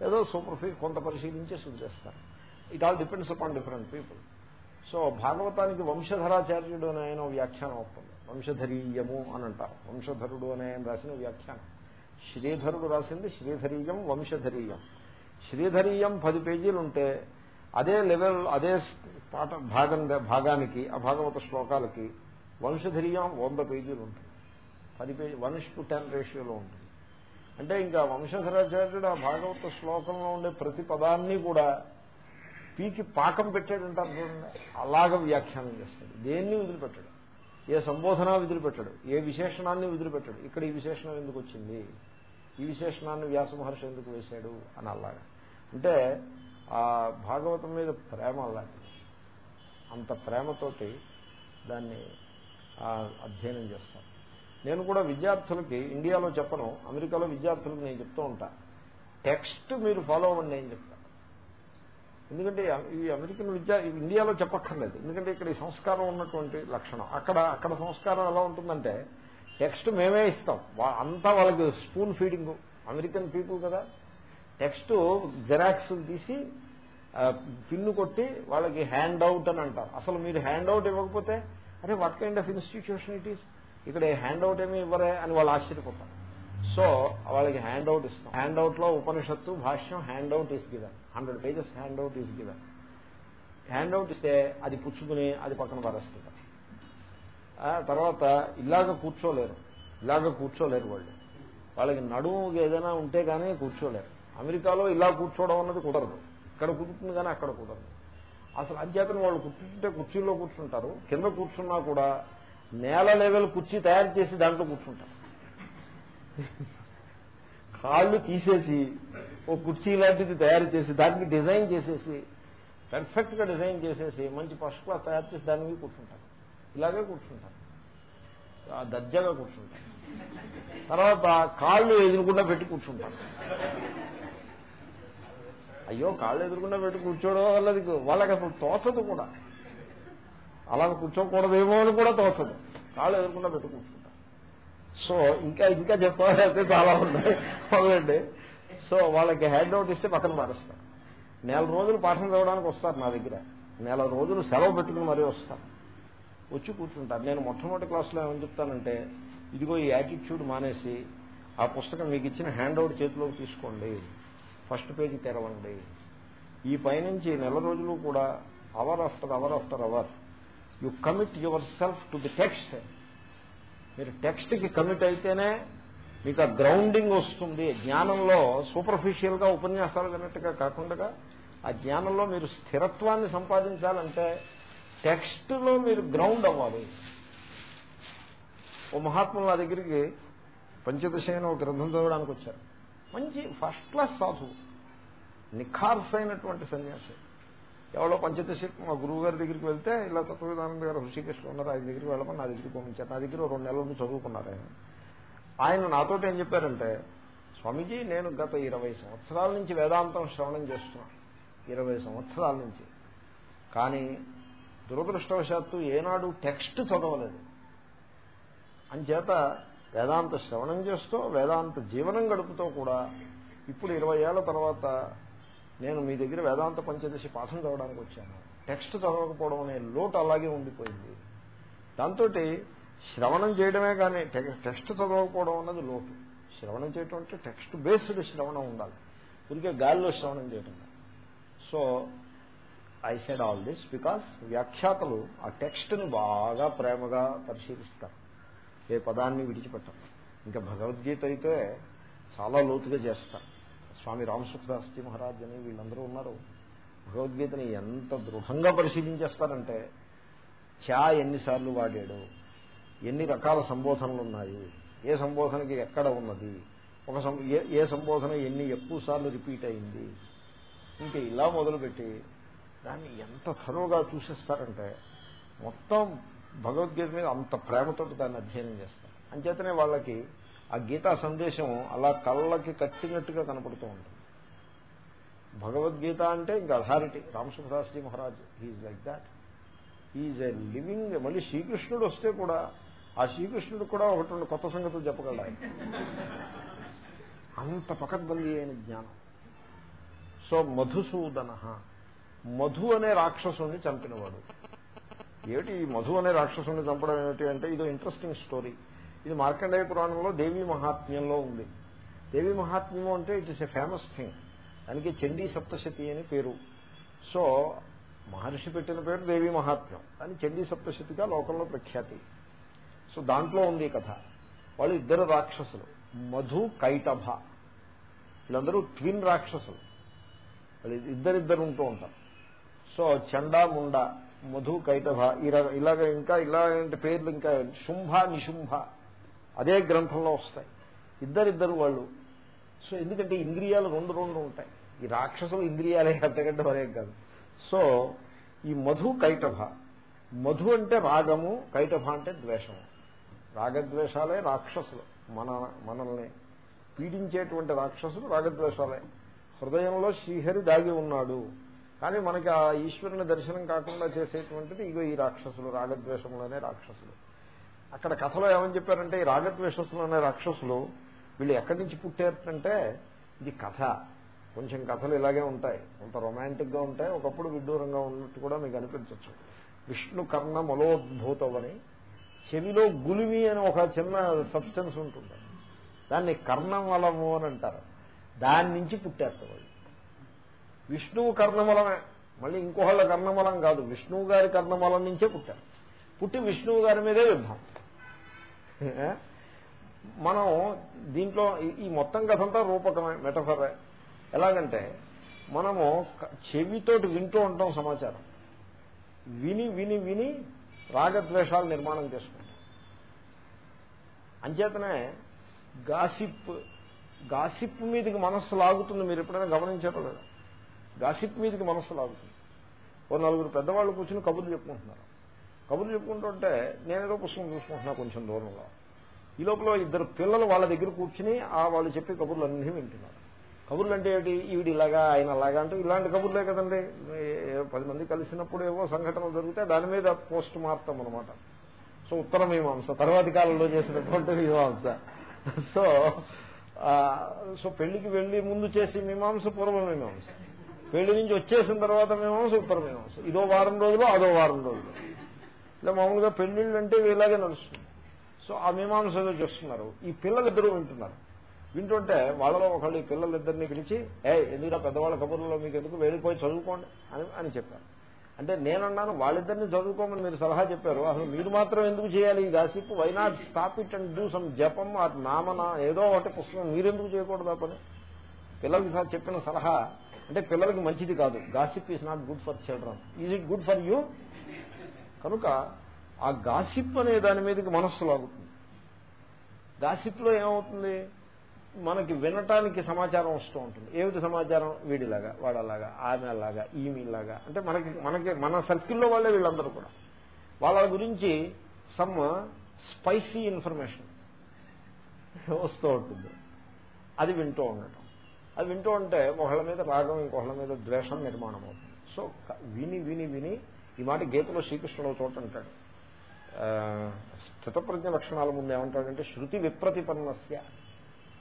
ఏదో సూపర్ఫీ కొంత పరిశీలించి సూచిస్తారు. It all depends upon different people so భాగవతానికి వంశధరాచార్యుడు అనే ఆయన వ్యాఖ్యానం అవుతుంది. వంశధరీయము అని అంటారు. వంశధరుడు అనే ఆయన రాసిన వ్యాఖ్యానం. శ్రీధరుడు రాసింది శ్రీధరీయం వంశధరీయం. శ్రీధరీయం పది పేజీలు ఉంటే అదే లెవెల్ అదే పాట భాగం భాగానికి ఆ భాగవత శ్లోకాలకి వంశధీర్యం వంద పేజీలు ఉంటుంది పది పేజీ వన్ టు టెన్ రేషియోలో ఉంటుంది అంటే ఇంకా వంశధరాచార్యుడు ఆ భాగవత శ్లోకంలో ఉండే ప్రతి పదాన్ని కూడా పీకి పాకం పెట్టాడంటారు చూడండి. అలాగ వ్యాఖ్యానం చేస్తాడు. దేన్ని వదిలిపెట్టాడు? ఏ సంబోధన వదిలిపెట్టాడు? ఏ విశేషణాన్ని వదిలిపెట్టాడు? ఇక్కడ ఈ విశేషణం ఎందుకు వచ్చింది? ఈ విశేషణాన్ని వ్యాస మహర్షి ఎందుకు వేశాడు? అని అలాగా. అంటే ఆ భాగవతం మీద ప్రేమ అలాంటిది అంత ప్రేమతోటి దాన్ని అధ్యయనం చేస్తాను నేను కూడా విద్యార్థులకి ఇండియాలో చెప్పను అమెరికాలో విద్యార్థులకు నేను చెప్తూ ఉంటా. టెక్స్ట్ మీరు ఫాలో అవ్వండి నేను చెప్తాను ఎందుకంటే ఈ అమెరికన్ విద్య ఇండియాలో చెప్పక్కర్లేదు. ఎందుకంటే ఇక్కడ ఈ సంస్కారం ఉన్నటువంటి లక్షణం. అక్కడ అక్కడ సంస్కారం ఎలా ఉంటుందంటే టెక్స్ట్ మేమే ఇస్తాం. అంతా వాళ్ళకి స్పూన్ ఫీడింగ్. అమెరికన్ పీపుల్ కదా. టెక్స్ట్ జెరాక్స్ తీసి పిన్ను కొట్టి వాళ్ళకి హ్యాండ్ అవుట్ అని అంటారు అసలు మీరు హ్యాండ్ అవుట్ ఇవ్వకపోతే అరే what kind of institution it is ఇక్కడ హ్యాండ్ అవుట్ ఏమి ఇవ్వరే అని వాళ్ళు ఆశ్చర్యపోతారు. సో వాళ్ళకి హ్యాండ్ అవుట్ ఇస్తాం. హ్యాండ్ అవుట్లో ఉపనిషత్తు భాష్యం hand out is given hundred pages hand out is given hand out ఇస్తే అది పుచ్చుకుని అది పక్కన పారేస్తుంది తర్వాత ఇలాగ కూర్చోలేరు. ఇలాగ కూర్చోలేరు వాళ్ళు. వాళ్ళకి నడుము ఏదైనా ఉంటే కానీ కూర్చోలేరు. అమెరికాలో ఇలా కూర్చోవడం అన్నది కుదరదు. ఇక్కడ కుదురుతుంది కానీ అక్కడ కుదరదు. అసలు అధ్యాపన వాళ్ళు కూర్చుంటే కుర్చీలో కూర్చుంటారు. కింద కూర్చున్నా కూడా నేల లెవెల్ కుర్చీ తయారు చేసి దాంట్లో కూర్చుంటారు. కాళ్ళు తీసేసి ఓ కుర్చీ లాంటిది తయారు చేసి దానికి డిజైన్ చేసేసి పెర్ఫెక్ట్గా డిజైన్ చేసేసి మంచి ఫస్ట్ క్లాస్ తయారు చేసి దాని మీద కూర్చుంటారు. ఇలాగే కూర్చుంటారు. దర్జాగా కూర్చుంటారు. తర్వాత కాళ్ళు ఎదురుకుండా పెట్టి కూర్చుంటారు. అయ్యో కాళ్ళు ఎదురుకుండా పెట్టి కూర్చోవడం వాళ్ళది వాళ్ళకి అసలు తోచదు కూడా. అలా కూర్చోకూడదేమో అని కూడా తోచదు. కాళ్ళు ఎదురుకుండా పెట్టి కూర్చుంటారు సో ఇంకా ఇంకా చెప్పాలంటే చాలా ఉన్నాయి. అవునండి. సో వాళ్ళకి హ్యాండ్ అవుట్ ఇస్తే పక్కన మారుస్తారు. నెల రోజులు పాఠం చదవడానికి వస్తారు నా దగ్గర. నెల రోజులు సెలవు పెట్టుకుని మరీ వస్తారు. వచ్చి కూర్చుంటారు. నేను మొట్టమొదటి క్లాసులో ఏమని చెప్తానంటే ఇదిగో ఈ యాటిట్యూడ్ మానేసి ఆ పుస్తకం మీకు ఇచ్చిన హ్యాండ్ అవుట్ చేతిలోకి తీసుకోండి. ఫస్ట్ పేజీ తెరవండి. ఈ పైనుంచి నెల రోజులు కూడా hour after hour after hour you commit yourself to the text. మీరు టెక్స్ట్కి కమిట్ అయితేనే మీకు ఆ గ్రౌండింగ్ వస్తుంది. జ్ఞానంలో సూపర్ఫిషియల్గా ఉపన్యాసాలు విన్నట్టుగా కాకుండా ఆ జ్ఞానంలో మీరు స్థిరత్వాన్ని సంపాదించాలంటే టెక్స్ట్లో మీరు గ్రౌండ్ అవ్వాలి. ఓ మహాత్ములు నా దగ్గరికి పంచదశ అయిన ఒక గ్రంథం చదవడానికి వచ్చారు. మంచి ఫస్ట్ క్లాస్ సాధువు. నిఖార్సైనటువంటి సన్యాసి. ఎవరో పంచదశ మా గురువు గారి దగ్గరికి వెళ్తే ఇలా తత్వవిధానంద గారు హృషికృష్ణ ఉన్నారు ఆయన దగ్గరికి వెళ్ళమని నా దగ్గరికి పంపించారు. నా దగ్గర రెండు నెలల నుంచి చదువుకున్నారు ఆయన. ఆయన నాతో ఏం చెప్పారంటే స్వామీజీ నేను గత ఇరవై సంవత్సరాల నుంచి వేదాంతం శ్రవణం చేస్తున్నాను. ఇరవై సంవత్సరాల నుంచి. కానీ దురదృష్టవశాత్తు ఏనాడు టెక్స్ట్ చదవలేదు. అంచేత వేదాంత శ్రవణం చేస్తూ వేదాంత జీవనం గడుపుతూ కూడా ఇప్పుడు ఇరవై ఏళ్ళ తర్వాత నేను మీ దగ్గర వేదాంత పంచదశి పాఠం చదవడానికి వచ్చాను. టెక్స్ట్ చదవకపోవడం అనే లోటు అలాగే ఉండిపోయింది. దాంతో శ్రవణం చేయడమే కానీ టెక్స్ట్ చదవకపోవడం అన్నది లోటు. శ్రవణం చేయటం అంటే టెక్స్ట్ బేస్డ్ శ్రవణం ఉండాలి. ఊరికే గాలిలో శ్రవణం చేయటం so I said all this because వ్యాఖ్యాతలు ఆ టెక్స్ట్ని బాగా ప్రేమగా పరిశీలిస్తారు. ఏ పదాన్ని విడిచిపెట్టం. ఇంకా భగవద్గీత అయితే చాలా లోతుగా చేస్తారు. స్వామి రామసుఖదాస్జీ మహారాజ్ అని వీళ్ళందరూ ఉన్నారు. భగవద్గీతని ఎంత దృఢంగా పరిశీలించేస్తారంటే చా ఎన్నిసార్లు వాడాడు ఎన్ని రకాల సంబోధనలు ఉన్నాయి ఏ సంబోధనకి ఎక్కడ ఉన్నది ఒక ఏ సంబోధన ఎన్ని ఎక్కువ సార్లు రిపీట్ అయింది. ఇంకా ఇలా మొదలుపెట్టి దాన్ని ఎంత తరువుగా చూసేస్తారంటే మొత్తం భగవద్గీత మీద అంత ప్రేమతో దాన్ని అధ్యయనం చేస్తారు. అంచేతనే వాళ్ళకి ఆ గీతా సందేశం అలా కళ్ళకి కట్టినట్టుగా కనపడుతూ ఉంటుంది. భగవద్గీత అంటే ఇంకా authority. Ramsukhdasji Maharaj he like that is a living మళ్ళీ శ్రీకృష్ణుడు వస్తే కూడా ఆ శ్రీకృష్ణుడు కూడా ఒకటి రెండు కొత్త సంగతులు చెప్పగలడు. అంత పకడ్బందీ అయిన జ్ఞానం. సో మధుసూదన మధు అనే రాక్షసుని చంపినవాడు. ఏమిటి ఈ మధు అనే రాక్షసుని చంపడం ఏమిటి అంటే ఇది ఇంట్రెస్టింగ్ స్టోరీ ఇది మార్కండేయ పురాణంలో దేవీ మహాత్మ్యంలో ఉంది. దేవీ మహాత్మ్యం అంటే it is a famous thing దానికి చండీ సప్తశతి అని పేరు. సో మహర్షి పెట్టిన పేరు దేవీ మహాత్మ్యం. కానీ చండీ సప్తశతిగా లోకంలో ప్రఖ్యాతి. సో దాంట్లో ఉంది కథ. వాళ్ళు ఇద్దరు రాక్షసులు. మధు కైటభ. వీళ్ళందరూ ట్విన్ రాక్షసులు. వాళ్ళు ఇద్దరిద్దరు ఉంటూ ఉంటారు. సో చండా ముండా. మధు కైటభ ఇలాగ ఇంకా ఇలాంటి పేర్లు ఇంకా శుంభ నిశుంభ అదే గ్రంథంలో వస్తాయి. ఇద్దరిద్దరు వాళ్ళు. సో ఎందుకంటే ఇంద్రియాలు రెండు రెండు ఉంటాయి. ఈ రాక్షసులు ఇంద్రియాలే అంతకంటే వరే కాదు. సో ఈ మధు కైటభ. మధు అంటే రాగము కైటభ అంటే ద్వేషము. రాగద్వేషాలే రాక్షసులు. మన మనల్ని పీడించేటువంటి రాక్షసులు రాగద్వేషాలే. హృదయంలో శ్రీహరి దాగి ఉన్నాడు. కానీ మనకి ఆ ఈశ్వరుని దర్శనం కాకుండా చేసేటువంటిది ఇగో ఈ రాక్షసులు రాగద్వేషములనే రాక్షసులు. అక్కడ కథలో ఏమని చెప్పారంటే ఈ రాగద్వేషసులు అనే రాక్షసులు వీళ్ళు ఎక్కడి నుంచి పుట్టారంటే ఇది కథ. కొంచెం కథలు ఇలాగే ఉంటాయి. కొంత రొమాంటిక్గా ఉంటాయి. ఒకప్పుడు విడ్డూరంగా ఉన్నట్టు కూడా మీకు అనిపించవచ్చు విష్ణు కర్ణ మలోద్భూతమని చెవిలో గులిమి అని ఒక చిన్న సబ్స్టెన్స్ ఉంటుంది దాన్ని కర్ణమలము అని అంటారు. దాని నుంచి పుట్టేస్తారు విష్ణువు కర్ణమలమే. మళ్ళీ ఇంకోహళ్ళ కర్ణమలం కాదు. విష్ణువు గారి కర్ణమలం నుంచే పుట్టారు పుట్టి విష్ణువు గారి మీదే యుద్ధం. మనం దీంట్లో ఈ మొత్తం కథంతా రూపకమే మెటఫరే ఎలాగంటే మనము చెవితోటి వింటూ ఉంటాం సమాచారం. విని విని విని రాగద్వేషాలు నిర్మాణం చేసుకుంటాం. అంచేతనే గాసిప్ గాసిప్ మీదకి మనస్సు లాగుతుంది మీరు ఎప్పుడైనా గమనించారో లేదా. గాసిప్ మీదకి మనస్సు లాగుతుంది. ఓ నలుగురు పెద్దవాళ్ళు కూర్చుని కబుర్లు చెప్పుకుంటున్నారు. కబుర్లు చెప్పుకుంటుంటే నేనేదో పుస్తకం చూసుకుంటున్నా కొంచెం దూరంలో. ఈ లోపల ఇద్దరు పిల్లలు వాళ్ళ దగ్గర కూర్చుని ఆ వాళ్ళు చెప్పే కబుర్లు అన్నీ వింటున్నారు. కబుర్లు అంటే ఏంటి? ఈవిడ ఇలాగా ఆయన అలాగా అంటే ఇలాంటి కబుర్లే కదండి. పది మంది కలిసినప్పుడు ఏవో సంఘటనలు జరిగితే దాని మీద పోస్ట్ మార్తం అనమాట సో ఉత్తర మీమాంస. తర్వాతి కాలంలో చేసినటువంటి మీమాంస. సో సో పెళ్ళికి వెళ్ళి ముందు చేసి మీమాంస పూర్వ మీమాంస. పెళ్ళి నుంచి వచ్చేసిన తర్వాత మీమాంస ఉత్తర మీమాంస ఇదో వారం రోజులు అదో వారం రోజులు. ఇలా మామూలుగా పెళ్ళిళ్ళు అంటే ఇలాగే నడుస్తుంది. సో ఆ మీమాంస చూస్తున్నారు చేస్తున్నారు. ఈ పిల్లలు ఇద్దరు వింటున్నారు. వింటుంటే వాళ్ళలో ఒకళ్ళు ఈ పిల్లలిద్దరిని పిలిచి ఏ ఎందుకంటే పెద్దవాళ్ళ కబుర్లో మీకు ఎందుకు వెళ్ళిపోయి చదువుకోండి అని అని చెప్పారు. అంటే నేనన్నాను వాళ్ళిద్దరిని చదువుకోమని మీరు సలహా చెప్పారు. అసలు మీరు మాత్రం ఎందుకు చేయాలి ఈ దాసిప్పు why not stop it and do some జపం ఆ నామన? ఏదో ఒకటి పుస్తకం. మీరెందుకు చేయకూడదు ఆ పని? పిల్లలకి చెప్పిన సలహా అంటే పిల్లలకి మంచిది కాదు. Gossip is not good for children is it good for you కనుక ఆ గాసిప్ అనే దాని మీదకి మనస్సు లాగుతుంది. గాసిప్లో ఏమవుతుంది? మనకి వినటానికి సమాచారం వస్తూ ఉంటుంది. ఏమిటి సమాచారం? వీడిలాగా వాడలాగా ఆమెలాగా ఈమెలాగా. అంటే మనకి మనకి మన సర్కిల్లో వాళ్ళే వీళ్ళందరూ కూడా. వాళ్ళ గురించి సమ్ స్పైసీ ఇన్ఫర్మేషన్ వస్తూ ఉంటుంది. అది వింటూ ఉండటం. అది వింటూ ఉంటే ఒకళ్ళ మీద రాగం ఇంకొకళ్ళ మీద ద్వేషం నిర్మాణం అవుతుంది. సో విని విని విని ఈ మాట గీతలో శ్రీకృష్ణుడు చోట అంటాడు. స్థితప్రజ్ఞ లక్షణాల ముందు ఏమంటాడంటే శృతి విప్రతిపన్నస్య.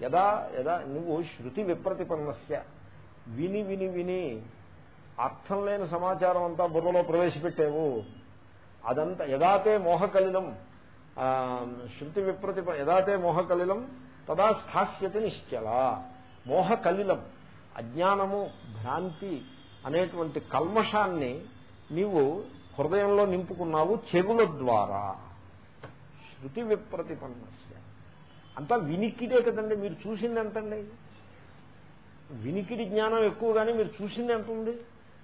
యదా యదా నువ్వు శృతి విప్రతిపన్నస్య. విని విని విని అర్థం లేని సమాచారం అంతా బుర్రలో ప్రవేశపెట్టావు. అదంతా యదాతే మోహకలిలం. శృతి విప్రతిప యదాతే మోహకలిలం తదా స్థాస్యతి నిశ్చల. మోహకలిలం అజ్ఞానము భ్రాంతి అనేటువంటి కల్మషాన్ని నీవు హృదయంలో నింపుకున్నావు చెవుల ద్వారా. శృతి విప్రతిపన్నస్య. అంతా వినికిడే కదండి మీరు చూసింది ఎంతండి? వినికిడి జ్ఞానం ఎక్కువగానే మీరు చూసింది ఎంత ఉంది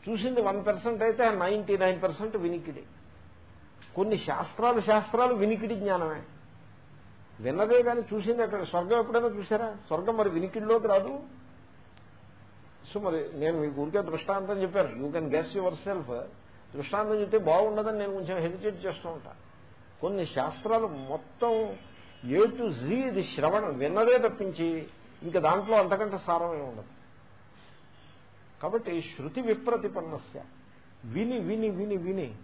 చూసింది వన్ పర్సెంట్ అయితే నైంటీ నైన్ పర్సెంట్ వినికిడి. కొన్ని శాస్త్రాలు శాస్త్రాలు వినికిడి జ్ఞానమే. విన్నదే కానీ చూసింది అక్కడ స్వర్గం ఎప్పుడైనా చూసారా స్వర్గం మరి వినికిడిలోకి రాదు. సో మరి నేను మీకు ఊరికే దృష్టాంతం చెప్పాను. You can guess yourself దృష్టాంతం చెప్తే బాగుండదని నేను కొంచెం హెజిటేట్ చేస్తూ ఉంటా. కొన్ని శాస్త్రాలు మొత్తం ఏ టు జీ ఇది శ్రవణం. విన్నదే తప్పించి ఇంకా దాంట్లో అంతకంటే సారమే ఉండదు. కాబట్టి శృతి విప్రతిపన్నస్య. విని విని విని విని.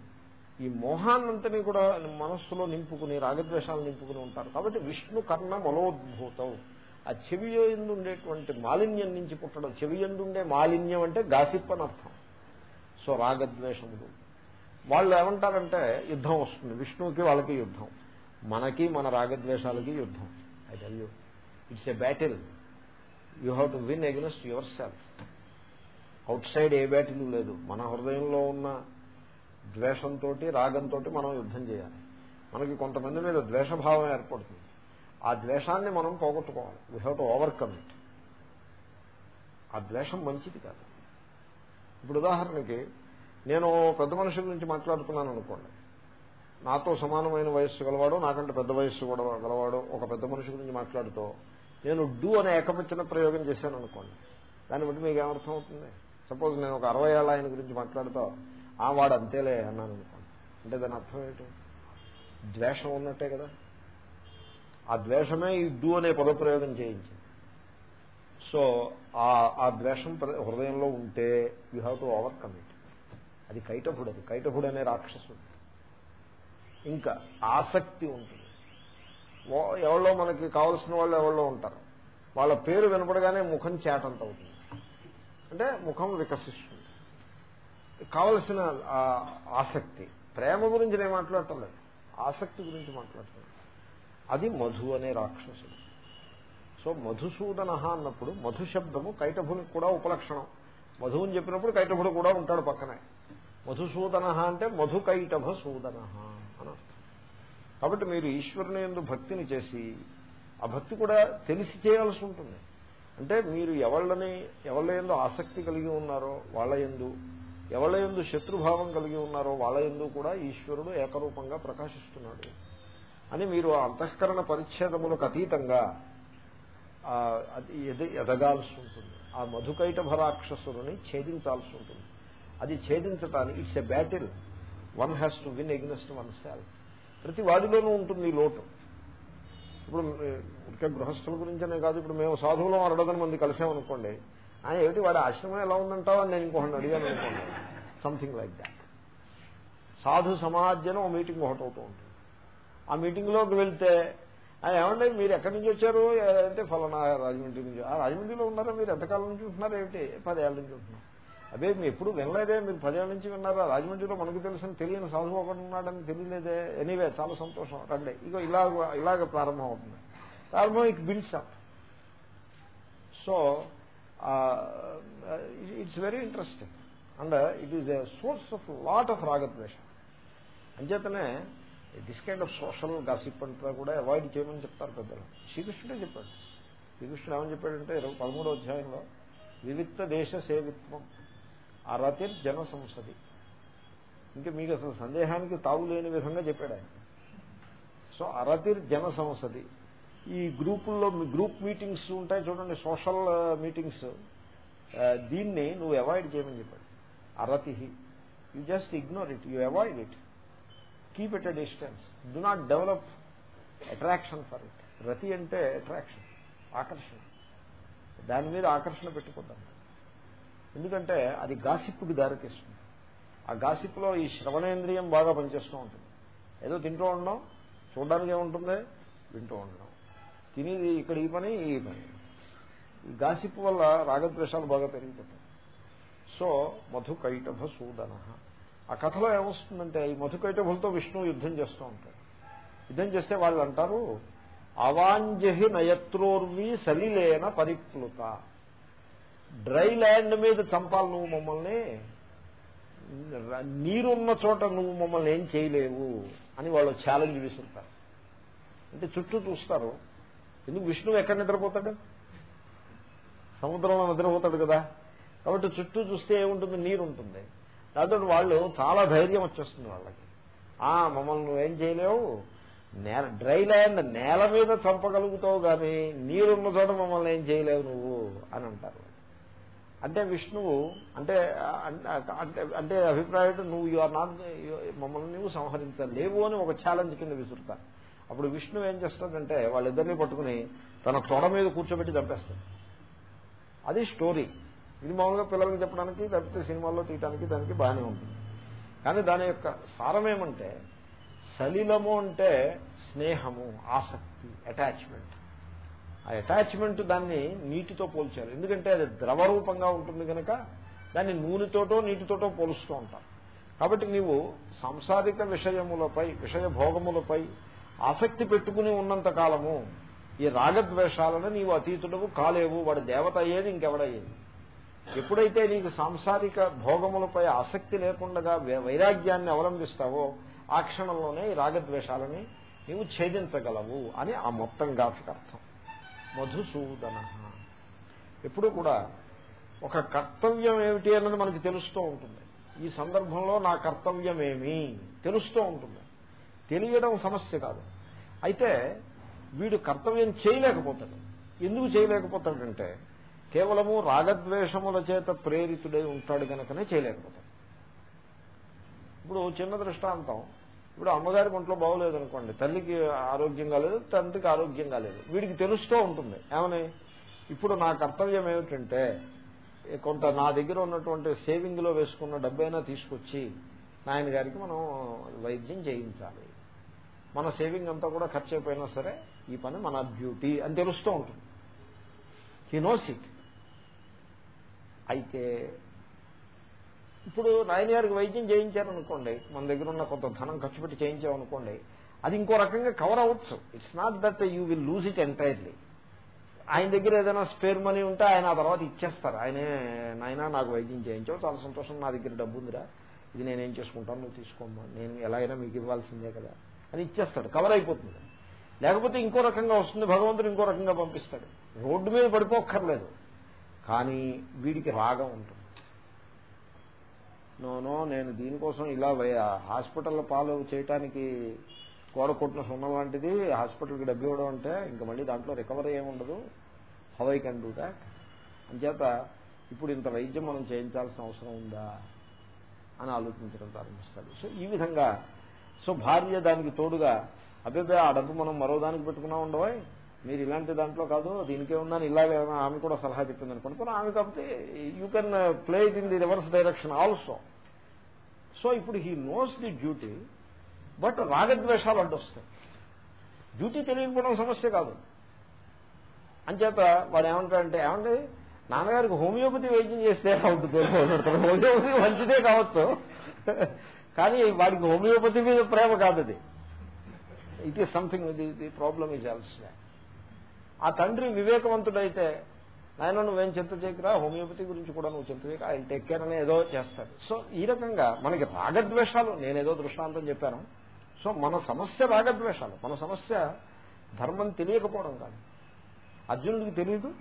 ఈ మోహాన్నంతని కూడా మనస్సులో నింపుకుని రాగద్వేషాలు నింపుకుని ఉంటారు. కాబట్టి విష్ణు కర్ణ మలోద్భూతం. ఆ చెవి ఉండేటువంటి మాలిన్యం నుంచి పుట్టడం చెవి ఎందుండే మాలిన్యం అంటే గాసిప్ అని అర్థం. సో రాగద్వేషములు. వాళ్ళు ఏమంటారంటే యుద్ధం వస్తుంది. విష్ణువుకి వాళ్ళకి యుద్ధం. మనకి మన రాగద్వేషాలకి యుద్ధం. I tell you it's a battle. You have to win against yourself. Outside A battle లేదు. మన హృదయంలో ఉన్న ద్వేషంతో రాగంతో మనం యుద్ధం చేయాలి. మనకి కొంతమంది మీద ద్వేషభావం ఏర్పడుతుంది. ఆ ద్వేషాన్ని మనం పోగొట్టుకోవాలి. We have to overcome it ఆ ద్వేషం మంచిది కాదు. ఇప్పుడు ఉదాహరణకి నేను పెద్ద మనుషుల నుంచి మాట్లాడుతున్నాను అనుకోండి. నాతో సమానమైన వయస్సు గలవాడు నాకంటే పెద్ద వయస్సు కూడా గలవాడు ఒక పెద్ద మనిషి గురించి మాట్లాడుతూ నేను డూ అనే ఏకపచ్చిన ప్రయోగం చేశాను అనుకోండి. దాన్ని బట్టి మీకు ఏమర్థం అవుతుంది సపోజ్ నేను ఒక అరవై ఏళ్ళ ఆయన గురించి మాట్లాడుతూ వాడు అంతేలే అన్నాను అనుకోండి అంటే దాని అర్థం ఏంటి? ద్వేషం ఉన్నట్టే కదా. ఆ ద్వేషమే ఇద్దు అనే పదప్రయోగం చేయించింది. సో ఆ ద్వేషం హృదయంలో ఉంటే you have to overcome it. అది కైటఫుడ్ అది కైటఫుడ్ అనే రాక్షసుడు. ఇంకా ఆసక్తి ఉంటుంది. ఎవరో మనకి కావలసిన వాళ్ళు ఎవరో ఉంటారు. వాళ్ళ పేరు వినపడగానే ముఖం చేటంత అవుతుంది అంటే ముఖం వికసిస్తుంది. కావలసిన ఆసక్తి. ప్రేమ గురించి నేను మాట్లాడటం లేదు ఆసక్తి గురించి మాట్లాడుతున్నాను అది మధు అనే రాక్షసుడు. సో మధుసూదన అన్నప్పుడు మధు శబ్దము కైటభునికి కూడా ఉపలక్షణం. మధు అని చెప్పినప్పుడు కైటభుడు కూడా ఉంటాడు పక్కనే. మధుసూదన అంటే మధు కైటభ సూదన అని కాబట్టి మీరు ఈశ్వరుని ఎందు భక్తిని చేసి ఆ భక్తి కూడా తెలిసి చేయాల్సి ఉంటుంది. అంటే మీరు ఎవళ్ళని ఎవళ్ళ ఎందు ఆసక్తి కలిగి ఉన్నారో వాళ్ళ ఎందు ఎవళ్ళ ఎందు శత్రుభావం కలిగి ఉన్నారో వాళ్ళ ఎందు కూడా ఈశ్వరుడు ఏకరూపంగా ప్రకాశిస్తున్నాడు. అని మీరు అంతఃకరణ పరిచ్ఛేదములకు అతీతంగా ఎదగాల్సి ఉంటుంది. ఆ మధుకైట భరాక్షసుని ఛేదించాల్సి ఉంటుంది. అది ఛేదించటానికి it's a battle. One has to win against oneself ప్రతి వాడిలోనూ ఉంటుంది ఈ లోటు. ఇప్పుడు ఇంకా గృహస్థుల గురించనే కాదు. ఇప్పుడు మేము సాధువులం అరడదని మంది కలిసామనుకోండి ఏమిటి? వాడి ఆశ్రమం ఎలా ఉందంటావు అని నేను ఇంకొకటి అడిగాను అనుకోండి. సంథింగ్ లైక్ దాట్ సాధు సమాజం ఓ మీటింగ్ ఒకటి అవుతూ ఉంటుంది. ఆ మీటింగ్లోకి వెళ్తే ఏమండి మీరు ఎక్కడి నుంచి వచ్చారు? అంటే ఫలానా రాజమండ్రి నుంచి. ఆ రాజమండ్రిలో ఉన్నారా మీరు? ఎంతకాలం నుంచి ఉంటున్నారు ఏమిటి? పదేళ్ళ నుంచి ఉంటున్నారు. అదే మీరు ఎప్పుడు వినలేదే మీరు పదేళ్ళ నుంచి విన్నారా? రాజమండ్రిలో మనకు తెలిసిన తెలియని సాధువు ఒకటి ఉన్నాడని తెలియలేదే. ఎనీవే చాలా సంతోషం. రండి. ఇక ఇలాగ ఇలాగ ప్రారంభం అవుతుంది. ప్రారంభం ఇక builds up so it's very interesting and it is a source of lot of రాగద్వేషం అంచేతనే this kind of social gossip అంతా కూడా అవాయిడ్ చేయమని చెప్తారు పెద్దలు. శ్రీకృష్ణుడే చెప్పాడు. శ్రీకృష్ణుడు ఏమని చెప్పాడంటే ఇరవై పదమూడో అధ్యాయంలో వివిక్త దేశ సేవిత్వం అరతిర్ జన సంసది. ఇంకా మీకు అసలు సందేహానికి తావు లేని విధంగా చెప్పాడు ఆయన. సో అరతిర్ జన సంసది. ఈ గ్రూపుల్లో గ్రూప్ మీటింగ్స్ ఉంటాయి చూడండి సోషల్ మీటింగ్స్. దీన్ని నువ్వు అవాయిడ్ చేయమని చెప్పాడు. అరతి you just ignore it you avoid it keep it a distance do not develop attraction for it రతి అంటే అట్రాక్షన్ ఆకర్షణ. దాని మీద ఆకర్షణ పెట్టుకుంటాం ఎందుకంటే అది గాసిప్పుకి దారితీస్తుంది. ఆ గాసిప్లో ఈ శ్రవణేంద్రియం బాగా పనిచేస్తూ ఉంటుంది. ఏదో తింటూ ఉండడం చూడడానికి ఏముంటుంది వింటూ ఉండడం. తినేది ఇక్కడ ఈ పని ఈ పని. గాసిప్ వల్ల రాగద్వేషాలు బాగా పెరిగిపోతాయి. సో మధుకైటభ సూదన ఆ కథలో ఏమొస్తుందంటే ఈ మధుకైటభులతో విష్ణువు యుద్ధం చేస్తూ ఉంటాడు. యుద్ధం చేస్తే వాళ్ళు అంటారు అవాంజహి నయత్రోర్వి సలిలేన పరిప్లుత. డ్రై ల్యాండ్ మీద చంపాలి నువ్వు మమ్మల్ని నీరున్న చోట నువ్వు మమ్మల్ని ఏం చేయలేవు అని వాళ్ళు ఛాలెంజ్ విసురుతారు. అంటే చుట్టూ చూస్తారు ఎందుకు విష్ణువు ఎక్కడ నిద్రపోతాడు? సముద్రంలో నిద్రపోతాడు కదా. కాబట్టి చుట్టూ చూస్తే ఏముంటుంది? నీరు ఉంటుంది దాంతో వాళ్ళు చాలా ధైర్యం వచ్చేస్తుంది వాళ్ళకి. ఆ మమ్మల్ని నువ్వేం చేయలేవు. నేల డ్రై ల్యాండ్ నేల మీద చంపగలుగుతావు కానీ నీరున్న చోట మమ్మల్ని ఏం చేయలేవు నువ్వు అని అంటారు అంటే విష్ణువు అంటే అంటే అంటే అభిప్రాయం నువ్వు యు ఆర్ నాట్ మమ్మల్ని నువ్వు సంహరించలేవు అని ఒక ఛాలెంజ్ కింద విసురుతాను అప్పుడు విష్ణువు ఏం చేస్తాడంటే వాళ్ళిద్దరిని పట్టుకుని తన తొడ మీద కూర్చోబెట్టి చంపేస్తాడు. అది స్టోరీ. ఇది మామూలుగా పిల్లలకి చెప్పడానికి లేకపోతే సినిమాల్లో తీయటానికి దానికి బాగానే ఉంటుంది. కానీ దాని యొక్క సారం ఏమంటే సలిలము అంటే స్నేహము ఆసక్తి అటాచ్మెంట్. ఆ అటాచ్మెంట్ దాన్ని నీటితో పోల్చారు. ఎందుకంటే అది ద్రవ రూపంగా ఉంటుంది కనుక దాన్ని నూనెతోటో నీటితోటో పోలుస్తూ ఉంటారు. కాబట్టి నీవు సాంసారిక విషయములపై విషయ భోగములపై ఆసక్తి పెట్టుకుని ఉన్నంత కాలము ఈ రాగద్వేషాలను నీవు అతీతుడవు కాలేవు వాడి దేవత అయ్యేది ఇంకెవడయ్యేది? ఎప్పుడైతే నీకు సాంసారిక భోగములపై ఆసక్తి లేకుండా వైరాగ్యాన్ని అవలంబిస్తావో ఆ క్షణంలోనే ఈ రాగద్వేషాలని నీవు ఛేదించగలవు అని ఆ మొత్తం గాథకు అర్థం. మధుసూదన. ఎప్పుడు కూడా ఒక కర్తవ్యం ఏమిటి అన్నది మనకు తెలుస్తూ ఉంటుంది. ఈ సందర్భంలో నా కర్తవ్యమేమి? తెలుస్తూ ఉంటుంది. తెలియడం సమస్య కాదు. అయితే వీడు కర్తవ్యం చేయలేకపోతాడు. ఎందుకు చేయలేకపోతాడంటే కేవలము రాగద్వేషముల చేత ప్రేరితుడై ఉంటాడు కనుకనే చేయలేకపోతాడు. ఇప్పుడు చిన్న దృష్టాంతం. ఇప్పుడు అమ్మగారి ఒంట్లో బాగోలేదు అనుకోండి తల్లికి ఆరోగ్యం కాలేదు తండ్రికి ఆరోగ్యం కాలేదు. వీడికి తెలుస్తూ ఉంటుంది. ఏమని? ఇప్పుడు నా కర్తవ్యం ఏమిటంటే కొంత నా దగ్గర ఉన్నటువంటి సేవింగ్లో వేసుకున్న డబ్బైనా తీసుకొచ్చి నాయన గారికి మనం వైద్యం చేయించాలి. మన సేవింగ్ అంతా కూడా ఖర్చు అయిపోయినా సరే ఈ పని మన డ్యూటీ అని తెలుస్తూ ఉంటుంది. హీ నోస్ ఇట్ అయితే ఇప్పుడు నాయన గారికి వైద్యం చేయించారనుకోండి మన దగ్గర ఉన్న కొంత ధనం ఖర్చు పెట్టి చేయించామనుకోండి అది ఇంకో రకంగా కవర్ అవ్వచ్చు. It's not that you will lose it entirely ఆయన దగ్గర ఏదైనా స్పేర్ మనీ ఉంటే ఆయన ఆ తర్వాత ఇచ్చేస్తారు. ఆయనే నాయన నాకు వైద్యం చేయించావు చాలా సంతోషం నా దగ్గర డబ్బు ఉందిరా. ఇది నేనేం చేసుకుంటాను నువ్వు తీసుకోమ్మా. నేను ఎలాగైనా మీకు ఇవ్వాల్సిందే కదా. అని ఇచ్చేస్తాడు. కవర్ అయిపోతుంది. లేకపోతే ఇంకో రకంగా వస్తుంది. భగవంతుడు ఇంకో రకంగా పంపిస్తాడు. రోడ్డు మీద పడిపోక్కర్లేదు. కానీ వీడికి రాగం ఉంటుంది. నోనో నేను దీనికోసం ఇలా హాస్పిటల్ పాలు చేయటానికి కూర కొట్టిన సున్నం లాంటిది హాస్పిటల్కి డబ్బు ఇవ్వడం అంటే ఇంకా మళ్ళీ దాంట్లో రికవరీ ఏముండదు how I can do that అంచేత ఇప్పుడు ఇంత వైద్యం మనం చేయించాల్సిన అవసరం ఉందా? అని ఆలోచించడం ప్రారంభిస్తాడు. సో ఈ విధంగా సో భార్య దానికి తోడుగా అబ్బాయి ఆ డబ్బు మనం మరో దానికి పెట్టుకున్నా ఉండవాయి మీరు ఇలాంటి దాంట్లో కాదు దీనికే ఉందని ఇలాగే ఆమె కూడా సలహా చెప్పింది అనుకుంటున్నాను ఆమె కాబట్టి you can play it in the reverse direction also so ఇప్పుడు he knows the duty but రాగద్వేషాలు అడ్డొస్తాయి. డ్యూటీ తెలియకపోవడం సమస్య కాదు. అంచేత వాడు ఏమంటాడంటే ఏమండి నాన్నగారికి హోమియోపతి వైద్యం చేస్తే అవుతుంది హోమియోపతి మంచిదే కావచ్చు. కానీ వాడికి హోమియోపతి మీద ప్రేమ కాదు అది. It is something the problem is also ఆ తండ్రి వివేకవంతుడైతే నాయన నువ్వేం చింత చేయకురా? హోమియోపతి గురించి కూడా నువ్వు చింత చేయక. ఆయన టేక్ కేర్ ఏదో చేస్తాడు. సో ఈ రకంగా మనకి రాగద్వేషాలు నేనేదో దృష్టాంతం చెప్పాను. సో మన సమస్య రాగద్వేషాలు. మన సమస్య ధర్మం తెలియకపోవడం కాదు. అర్జునుడికి తెలియదు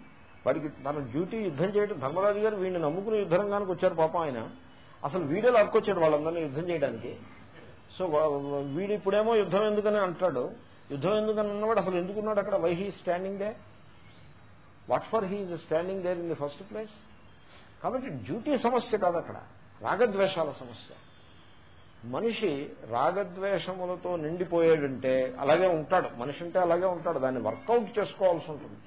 వాడికి తన డ్యూటీ యుద్ధం చేయడం ధర్మరాజు గారు వీడిని నమ్ముకుని యుద్ధరంగానికి వచ్చారు పాపం ఆయన. అసలు వీడే లాక్కొచ్చాడు వాళ్ళందరినీ యుద్ధం చేయడానికి. సో వీడు ఇప్పుడేమో యుద్ధం ఎందుకని అంటాడు? యుద్ధం ఎందుకని అన్నవాడు అసలు ఎందుకున్నాడు అక్కడ? Why he standing there what for he is standing there in the first place కాబట్టి డ్యూటీ సమస్య కాదు అక్కడ. రాగద్వేషాల సమస్య. మనిషి రాగద్వేషములతో నిండిపోయాడంటే అలాగే ఉంటాడు. మనిషి అంటే అలాగే ఉంటాడు. దాన్ని వర్కౌట్ చేసుకోవాల్సి ఉంటుంది.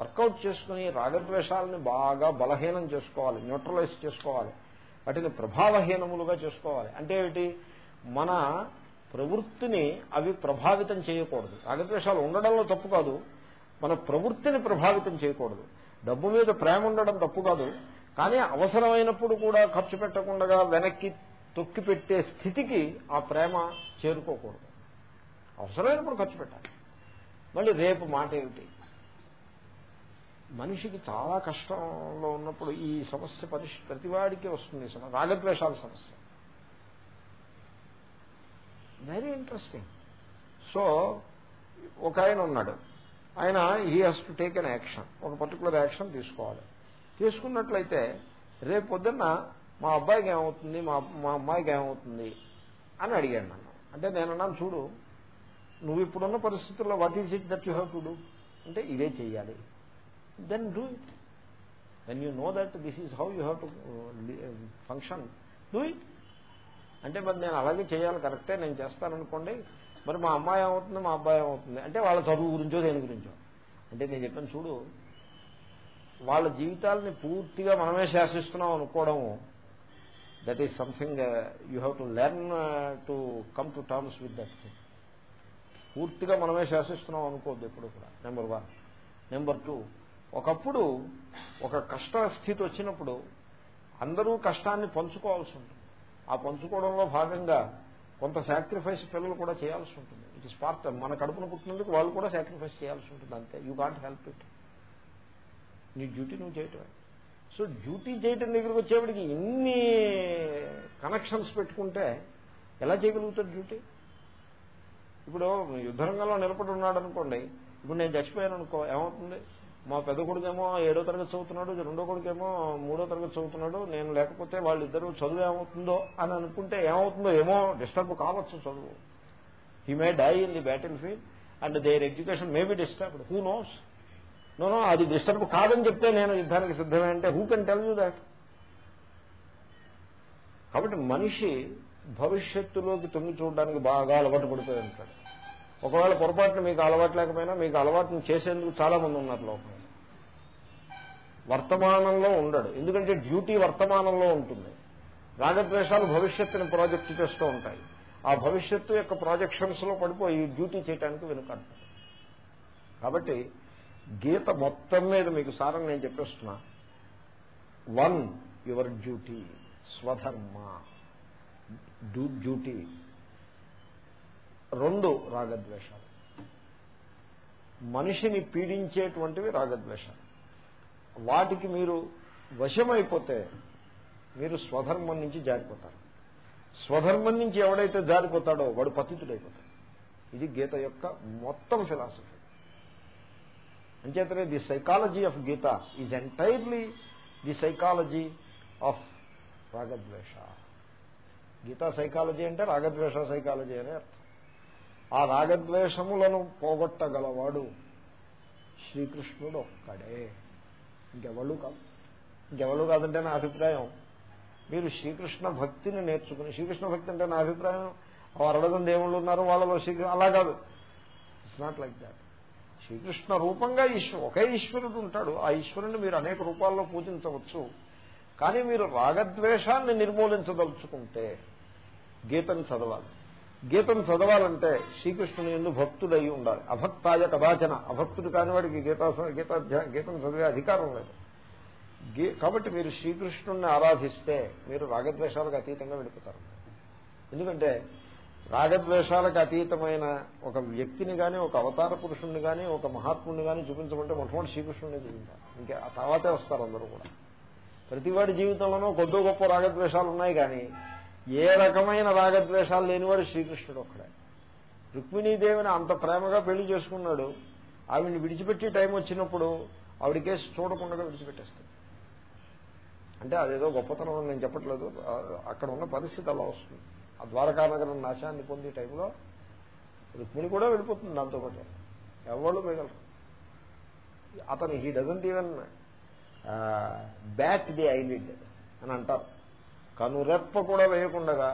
వర్కౌట్ చేసుకుని రాగద్వేషాలని బాగా బలహీనం చేసుకోవాలి. న్యూట్రలైజ్ చేసుకోవాలి. వాటిని ప్రభావహీనములుగా చేసుకోవాలి. అంటే ఏమిటి? మన ప్రవృత్తిని అవి ప్రభావితం చేయకూడదు. రాగద్వేషాలు ఉండడంలో తప్పు కాదు. మన ప్రవృత్తిని ప్రభావితం చేయకూడదు. డబ్బు మీద ప్రేమ ఉండడం తప్పు కాదు. కానీ అవసరమైనప్పుడు కూడా ఖర్చు పెట్టకుండా వెనక్కి తొక్కి పెట్టే స్థితికి ఆ ప్రేమ చేరుకోకూడదు. అవసరమైనప్పుడు ఖర్చు పెట్టాలి. మళ్ళీ రేపు మాట ఏమిటి? మనిషికి చాలా కష్టంలో ఉన్నప్పుడు ఈ సమస్య పరిష్ ప్రతివాడికి వస్తుంది రాగద్వేషాల సమస్య. వెరీ ఇంట్రెస్టింగ్ సో ఒక ఆయన ఉన్నాడు. ఆయన he has to take an action ఒక పర్టికులర్ యాక్షన్ తీసుకోవాలి. తీసుకున్నట్లయితే రేపు పొద్దున్న మా అబ్బాయికి ఏమవుతుంది మా మా అమ్మాయికి ఏమవుతుంది అని అడిగాడు నన్ను. అంటే నేను అన్నాను చూడు నువ్వు ఇప్పుడున్న పరిస్థితుల్లో what is it that you have to do అంటే ఇదే చెయ్యాలి. Then do it when you know that this is how you have to function do it అంటే మరి నేను అలాగే చేయాలి కరెక్టే నేను చేస్తాననుకోండి మరి మా అమ్మాయి ఏమవుతుంది మా అబ్బాయి ఏమవుతుంది? అంటే వాళ్ళ చదువు గురించో దేని గురించో. అంటే నేను చెప్పాను చూడు వాళ్ళ జీవితాలని పూర్తిగా మనమే శాసిస్తున్నాం అనుకోవడము that is something you have to learn to come to terms with that thing పూర్తిగా మనమే శాసిస్తున్నాం అనుకోవద్దు ఎప్పుడు కూడా. నెంబర్ వన్ నెంబర్ టూ ఒకప్పుడు ఒక కష్ట స్థితి వచ్చినప్పుడు అందరూ కష్టాన్ని పంచుకోవాల్సి ఉంటుంది. ఆ పంచుకోవడంలో భాగంగా కొంత సాక్రిఫైస్ పిల్లలు కూడా చేయాల్సి ఉంటుంది. ఇట్ ఇస్ పార్ట్ మన కడుపున పుట్టినందుకు వాళ్ళు కూడా సాక్రిఫైస్ చేయాల్సి ఉంటుంది అంతే. యూ కాంట్ హెల్ప్ ఇట్ నీ డ్యూటీ నువ్వు చేయటమే. సో డ్యూటీ చేయటం దగ్గరకు వచ్చేప్పటికి ఇన్ని కనెక్షన్స్ పెట్టుకుంటే ఎలా చేయగలుగుతాడు డ్యూటీ ఇప్పుడు యుద్ధరంగంలో నిలబడి ఉన్నాడు అనుకోండి ఇప్పుడు నేను చచ్చిపోయాను అనుకో ఏమవుతుంది? మా పెద్ద కొడుకేమో ఏడో తరగతి చదువుతున్నాడు రెండో కొడుకేమో మూడో తరగతి చదువుతున్నాడు నేను లేకపోతే వాళ్ళిద్దరూ చదువు ఏమవుతుందో అని అనుకుంటే ఏమవుతుందో ఏమో డిస్టర్బ్ కావచ్చు చదువు. He may die in the battle field and there education may be disturbed who knows no no అది డిస్టర్బ్ కాదని చెప్తే నేను యుద్ధానికి సిద్ధమే అంటే who can tell you that కాబట్టి మనిషి భవిష్యత్తులోకి తొంగి చూడడానికి బాగా అలవాటు పడిపోయి ఉంటాడు. ఒకవేళ పొరపాటున మీకు అలవాటు లేకపోయినా మీకు అలవాటును చేసేందుకు చాలా మంది ఉన్నారు లోపల. వర్తమానంలో ఉండడు. ఎందుకంటే డ్యూటీ వర్తమానంలో ఉంటుంది. రాగద్వేషాలు భవిష్యత్తుని ప్రాజెక్టు చేస్తూ ఉంటాయి. ఆ భవిష్యత్తు యొక్క ప్రాజెక్షన్స్లో పడిపోయి డ్యూటీ చేయడానికి వెనుకాడతాడు కాబట్టి గీత మొత్తం మీద మీకు సారం నేను చెప్పేస్తున్నా. వన్ యువర్ డ్యూటీ స్వధర్మ డ్యూటీ. రెండు రాగద్వేషాలు. మనిషిని పీడించేటువంటివి రాగద్వేషాలు. వాటికి మీరు వశమైపోతే మీరు స్వధర్మం నుంచి జారిపోతారు. స్వధర్మం నుంచి ఎవడైతే జారిపోతాడో వాడు పతితుడైపోతాడు. ఇది గీత యొక్క మొత్తం ఫిలాసఫీ అంచేతనే the psychology of Gita is entirely the psychology of రాగద్వేష. Gita psychology అంటే రాగద్వేష సైకాలజీ అనే అర్థం. ఆ రాగద్వేషములను పోగొట్టగలవాడు శ్రీకృష్ణుడు ఒక్కడే. ఇంకెవళ్ళు కాదు ఇంకెవళ్ళు కాదంటే నా అభిప్రాయం. మీరు శ్రీకృష్ణ భక్తిని నేర్చుకుని శ్రీకృష్ణ భక్తి అంటే నా అభిప్రాయం? వరడదం దేవుళ్ళు ఉన్నారు వాళ్ళలో శ్రీకృష్ణ అలా కాదు. It's not like that Shri Krishna రూపంగా ఈశ్వరు ఒకే ఈశ్వరుడు ఉంటాడు. ఆ ఈశ్వరుని మీరు అనేక రూపాల్లో పూజించవచ్చు. కానీ మీరు రాగద్వేషాన్ని నిర్మూలించదలుచుకుంటే గీతను చదవాలి. గీతను చదవాలంటే శ్రీకృష్ణుని ఎందు భక్తుడై ఉండాలి. అభక్తాయ కదాచన. అభక్తుడు కాని వాడికి గీతా గీత గీతను చదివే అధికారం లేదు. కాబట్టి మీరు శ్రీకృష్ణుణ్ణి ఆరాధిస్తే మీరు రాగద్వేషాలకు అతీతంగా వెళ్ళిపోతారు. ఎందుకంటే రాగద్వేషాలకు అతీతమైన ఒక వ్యక్తిని కానీ ఒక అవతార పురుషుణ్ణి కానీ ఒక మహాత్ముడిని కానీ చూపించమంటే మొట్టమొదటి శ్రీకృష్ణుడిని చూపించాలి ఇంకా ఆ తర్వాతే వస్తారు అందరూ కూడా. ప్రతివాడి జీవితంలోనూ కొద్దో గొప్ప రాగద్వేషాలు ఉన్నాయి కానీ ఏ రకమైన రాగద్వేషాలు లేనివాడు శ్రీకృష్ణుడు ఒక్కడే. రుక్మిణీదేవిని అంత ప్రేమగా పెళ్ళి చేసుకున్నాడు. ఆవిడ్ని విడిచిపెట్టి టైం వచ్చినప్పుడు ఆవిడకేసి చూడకుండా విడిచిపెట్టేస్తాడు. అంటే అదేదో గొప్పతనం అని నేను చెప్పట్లేదు. అక్కడ ఉన్న పరిస్థితి అలా వస్తుంది. ఆ ద్వారకానగరం నాశాన్ని పొందే టైంలో రుక్మిణి కూడా వెళ్ళిపోతుంది దాంతో పాటు. ఎవరు మిగలరు అతను he doesn't even back the eyelid అని అంటారు. కనురెప్ప కూడా వేయకుండగా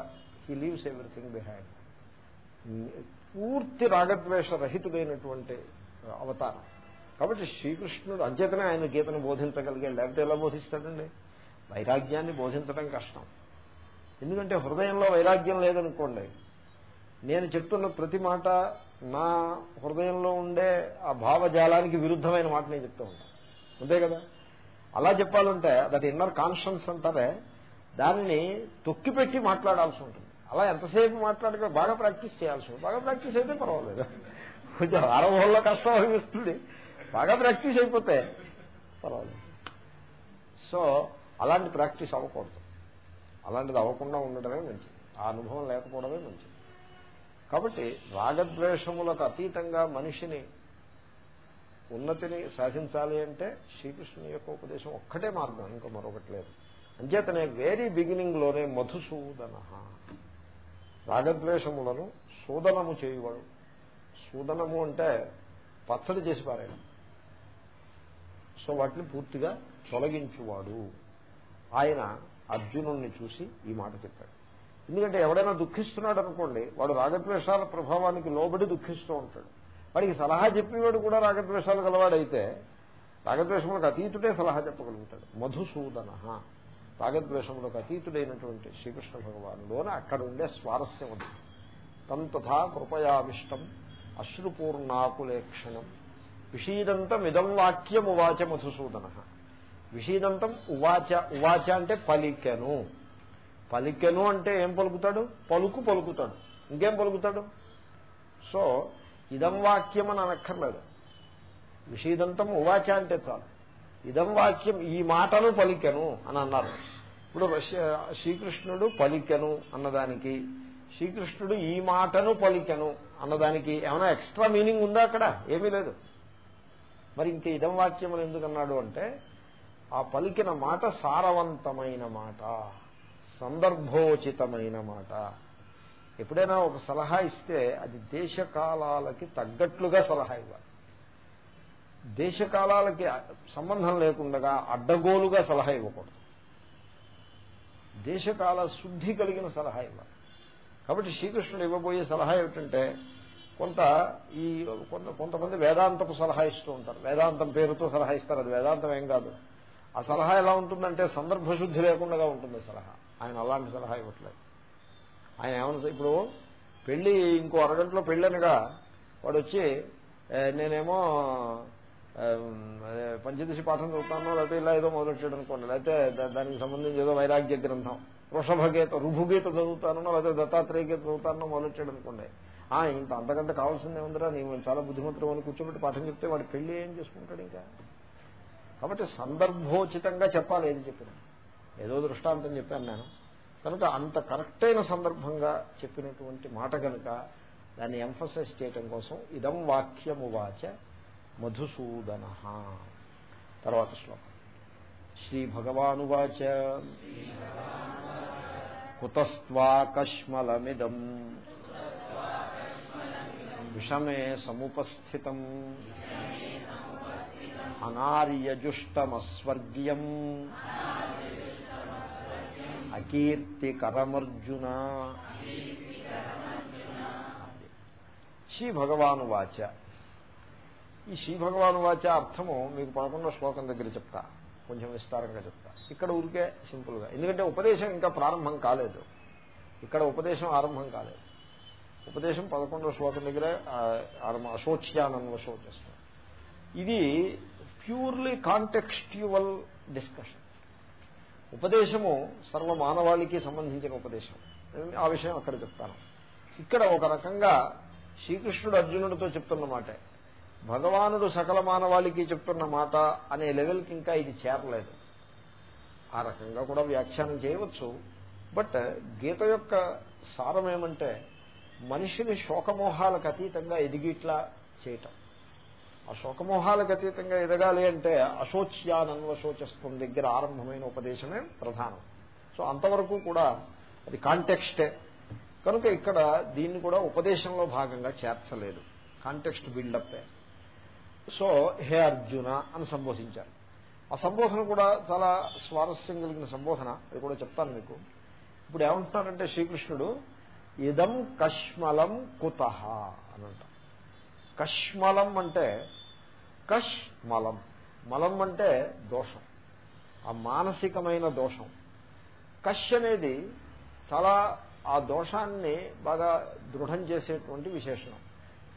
హీ లీవ్స్ ఎవ్రీథింగ్ బిహైండ్ పూర్తి రాగద్వేష రహితుడైనటువంటి అవతారం. కాబట్టి శ్రీకృష్ణుడు అంచేతనే ఆయన గీతను బోధించగలిగాడు లేకపోతే ఎలా బోధిస్తాడండి? వైరాగ్యాన్ని బోధించడం కష్టం. ఎందుకంటే హృదయంలో వైరాగ్యం లేదనుకోండి నేను చెప్తున్న ప్రతి మాట నా హృదయంలో ఉండే ఆ భావజాలానికి విరుద్ధమైన మాట నేను చెప్తూ ఉంటాను అంతే కదా? అలా చెప్పాలంటే దట్ ఇన్నర్ కాన్షియన్స్ అంటారే దానిని తొక్కిపెట్టి మాట్లాడాల్సి ఉంటుంది. అలా ఎంతసేపు మాట్లాడితే బాగా ప్రాక్టీస్ చేయాల్సి ఉంటుంది. బాగా ప్రాక్టీస్ అయితే పర్వాలేదు. కొంచెం ఆరంభంలో కష్టం అనిపిస్తుంది. బాగా ప్రాక్టీస్ అయిపోతే పర్వాలేదు. సో అలాంటి ప్రాక్టీస్ అవ్వకూడదు. అలాంటిది అవ్వకుండా ఉండడమే మంచిది. ఆ అనుభవం లేకపోవడమే మంచిది. కాబట్టి రాగద్వేషములకు అతీతంగా మనిషిని ఉన్నతిని సాధించాలి అంటే శ్రీకృష్ణుని యొక్క ఉపదేశం ఒక్కటే మార్గం ఇంకా మరొకటి లేదు. అంచేతనే వెరీ బిగినింగ్లోనే మధుసూదన. రాగద్వేషములను సూదనము చేయువాడు. సూదనము అంటే పచ్చడి చేసి పారాయడం. సో వాటిని పూర్తిగా తొలగించువాడు. ఆయన అర్జునుణ్ణి చూసి ఈ మాట చెప్పాడు. ఎందుకంటే ఎవడైనా దుఃఖిస్తున్నాడు అనుకోండి వాడు రాగద్వేషాల ప్రభావానికి లోబడి దుఃఖిస్తూ ఉంటాడు. వాడికి సలహా చెప్పేవాడు కూడా రాగద్వేషాలు గలవాడైతే రాగద్వేషములకు అతీతుడే సలహా చెప్పగలుగుతాడు. మధుసూదన. రాగద్వేషములకు అతీతుడైనటువంటి శ్రీకృష్ణ భగవానుడు అక్కడుండే అక్కడ ఉండే స్వారస్యం ఉంది తంతథా కృపయావిష్టం అశ్రుపూర్ణాకులేక్షణం. విషీదంతం ఇదం వాక్యం ఉవాచ మధుసూదన. విషీదంతం ఉవాచ ఉవాచ అంటే పలికెను. పలికెను అంటే ఏం పలుకుతాడు? పలుకు పలుకుతాడు. ఇంకేం పలుకుతాడు? సో ఇదం వాక్యం అని అనక్కర్లేదు. విషీదంతం ఉవాచ అంటే చాలు. ఇదం వాక్యం ఈ మాటను పలికెను అని అన్నారు. ఇప్పుడు శ్రీకృష్ణుడు పలికెను అన్నదానికి శ్రీకృష్ణుడు ఈ మాటను పలికెను అన్నదానికి ఏమైనా ఎక్స్ట్రా మీనింగ్ ఉందా అక్కడ? ఏమీ లేదు. మరి ఇంక ఇదం వాక్యం ఎందుకన్నాడు అంటే ఆ పలికిన మాట సారవంతమైన మాట సందర్భోచితమైన మాట. ఎప్పుడైనా ఒక సలహా ఇస్తే అది దేశకాలాలకి తగ్గట్లుగా సలహా ఇవ్వాలి. దేశకాలాలకి సంబంధం లేకుండా అడ్డగోలుగా సలహా ఇవ్వకూడదు. దేశకాల శుద్ధి కలిగిన సలహా ఇవ్వాలి. కాబట్టి శ్రీకృష్ణుడు ఇవ్వబోయే సలహా ఏమిటంటే కొంత ఈ కొంత కొంతమంది వేదాంతపు సలహా ఇస్తూ ఉంటారు. వేదాంతం పేరుతో సలహా ఇస్తారు. అది వేదాంతం ఏం కాదు. ఆ సలహా ఎలా ఉంటుందంటే సందర్భశుద్ధి లేకుండా ఉంటుంది సలహా. ఆయన అలాంటి సలహా ఇవ్వట్లేదు. ఆయన ఏమన్నా ఇప్పుడు పెళ్ళి ఇంకో అరగంటలో పెళ్ళనగా వాడు వచ్చి నేనేమో పంచదశి పాఠం చదువుతానో లేకపోతే ఇలా ఏదో మొదలెట్టాడు అనుకోండి. లేకపోతే దానికి సంబంధించి ఏదో వైరాగ్య గ్రంథం. వృషభగీత రుభుగీత చదువుతానో లేకపోతే దత్తాత్రేయ గీత చదువుతానో మొదలెట్టాడు అనుకోండి. ఇంత అంతకంటే కావాల్సిందే ఉందిరా నేను చాలా బుద్ధిమంతుడు అని కూర్చోబెట్టి పాఠం చెప్తే వాడు పెళ్ళి ఏం చేసుకుంటాడు ఇంకా? కాబట్టి సందర్భోచితంగా చెప్పాలి ఏది చెప్పిన. ఏదో దృష్టాంతం చెప్పాను నేను. కనుక అంత కరెక్ట్ అయిన సందర్భంగా చెప్పినటువంటి మాట కనుక దాన్ని ఎంఫసైజ్ చేయటం కోసం ఇదం వాక్యము వాచ మధుసూదన. తర్వాత శ్లోకం. శ్రీ భగవానువాచ. కుతస్వాకష్మలమిదం విషమే సముపస్థితం. అనార్యజుష్టమస్వర్గ్యం. అకీర్తికరమర్జున. శ్రీ భగవానువాచ. ఈ శ్రీ భగవాను వాచ అర్థము మీకు పదకొండో శ్లోకం దగ్గర చెప్తా. కొంచెం విస్తారంగా చెప్తా. ఇక్కడ ఊరికే సింపుల్గా. ఎందుకంటే ఉపదేశం ఇంకా ప్రారంభం కాలేదు. ఇక్కడ ఉపదేశం ఆరంభం కాలేదు. ఉపదేశం పదకొండో శ్లోకం దగ్గర అశోచ్యానన్వ శోచిస్తాం ఇది ప్యూర్లీ కాంటెక్స్ట్యువల్ డిస్కషన్. ఉపదేశము సర్వ మానవాళికి సంబంధించిన ఉపదేశం. ఆ విషయం అక్కడ చెప్తాను. ఇక్కడ ఒక రకంగా శ్రీకృష్ణుడు అర్జునుడితో చెప్తున్న మాటే. భగవానుడు సకల మానవాళికి చెప్తున్న మాట అనే లెవెల్కి ఇంకా ఇది చేరలేదు. ఆ రకంగా కూడా వ్యాఖ్యానం చేయవచ్చు. బట్ గీత యొక్క సారం ఏమంటే మనిషిని శోకమోహాలకు అతీతంగా ఎదిగిట్లా చేయటం. ఆ శోకమోహాలకు అతీతంగా ఎదగాలి అంటే అశోచ్యానన్వశోచస్వం దగ్గర ఆరంభమైన ఉపదేశమే ప్రధానం. సో అంతవరకు కూడా అది కాంటెక్స్టే. కనుక ఇక్కడ దీన్ని కూడా ఉపదేశంలో భాగంగా చేర్చలేదు. కాంటెక్స్ట్ బిల్డప్పే. సో హే అర్జున అని సంబోధించారు. ఆ సంబోధన కూడా చాలా స్వారస్యం కలిగిన సంబోధన. అది కూడా చెప్తాను మీకు. ఇప్పుడు ఏమంటున్నారంటే శ్రీకృష్ణుడు ఇదం కష్మలం కుత అని అంటారు. కష్మలం అంటే కష్ మలం మలం అంటే దోషం. ఆ మానసికమైన దోషం. కష్ అనేది చాలా ఆ దోషాన్ని బాగా దృఢం చేసేటువంటి విశేషణం.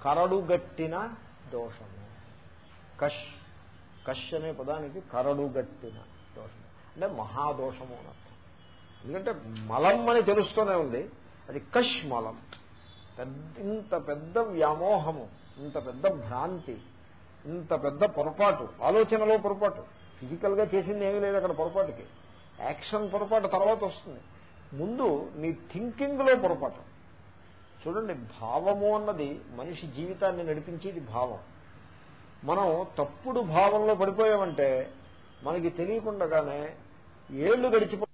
కరడుగట్టిన దోషము. కష్ కష్ అనే పదానికి కరడుగట్టిన దోషం. అంటే మహాదోషము అని అర్థం. ఎందుకంటే మలం అని తెలుస్తూనే ఉంది. అది కష్ మలం. పెద్ద ఇంత పెద్ద వ్యామోహము ఇంత పెద్ద భ్రాంతి ఇంత పెద్ద పొరపాటు ఆలోచనలో పొరపాటు. ఫిజికల్గా చేసింది ఏమీ లేదు అక్కడ పొరపాటుకి. యాక్షన్ పొరపాటు తర్వాత వస్తుంది. ముందు నీ థింకింగ్లో పొరపాటు. చూడండి భావము అన్నది మనిషి జీవితాన్ని నడిపించేది భావం. మనం తప్పుడు భావంలో పడిపోయామంటే మనకి తెలియకుండానే ఏళ్ళు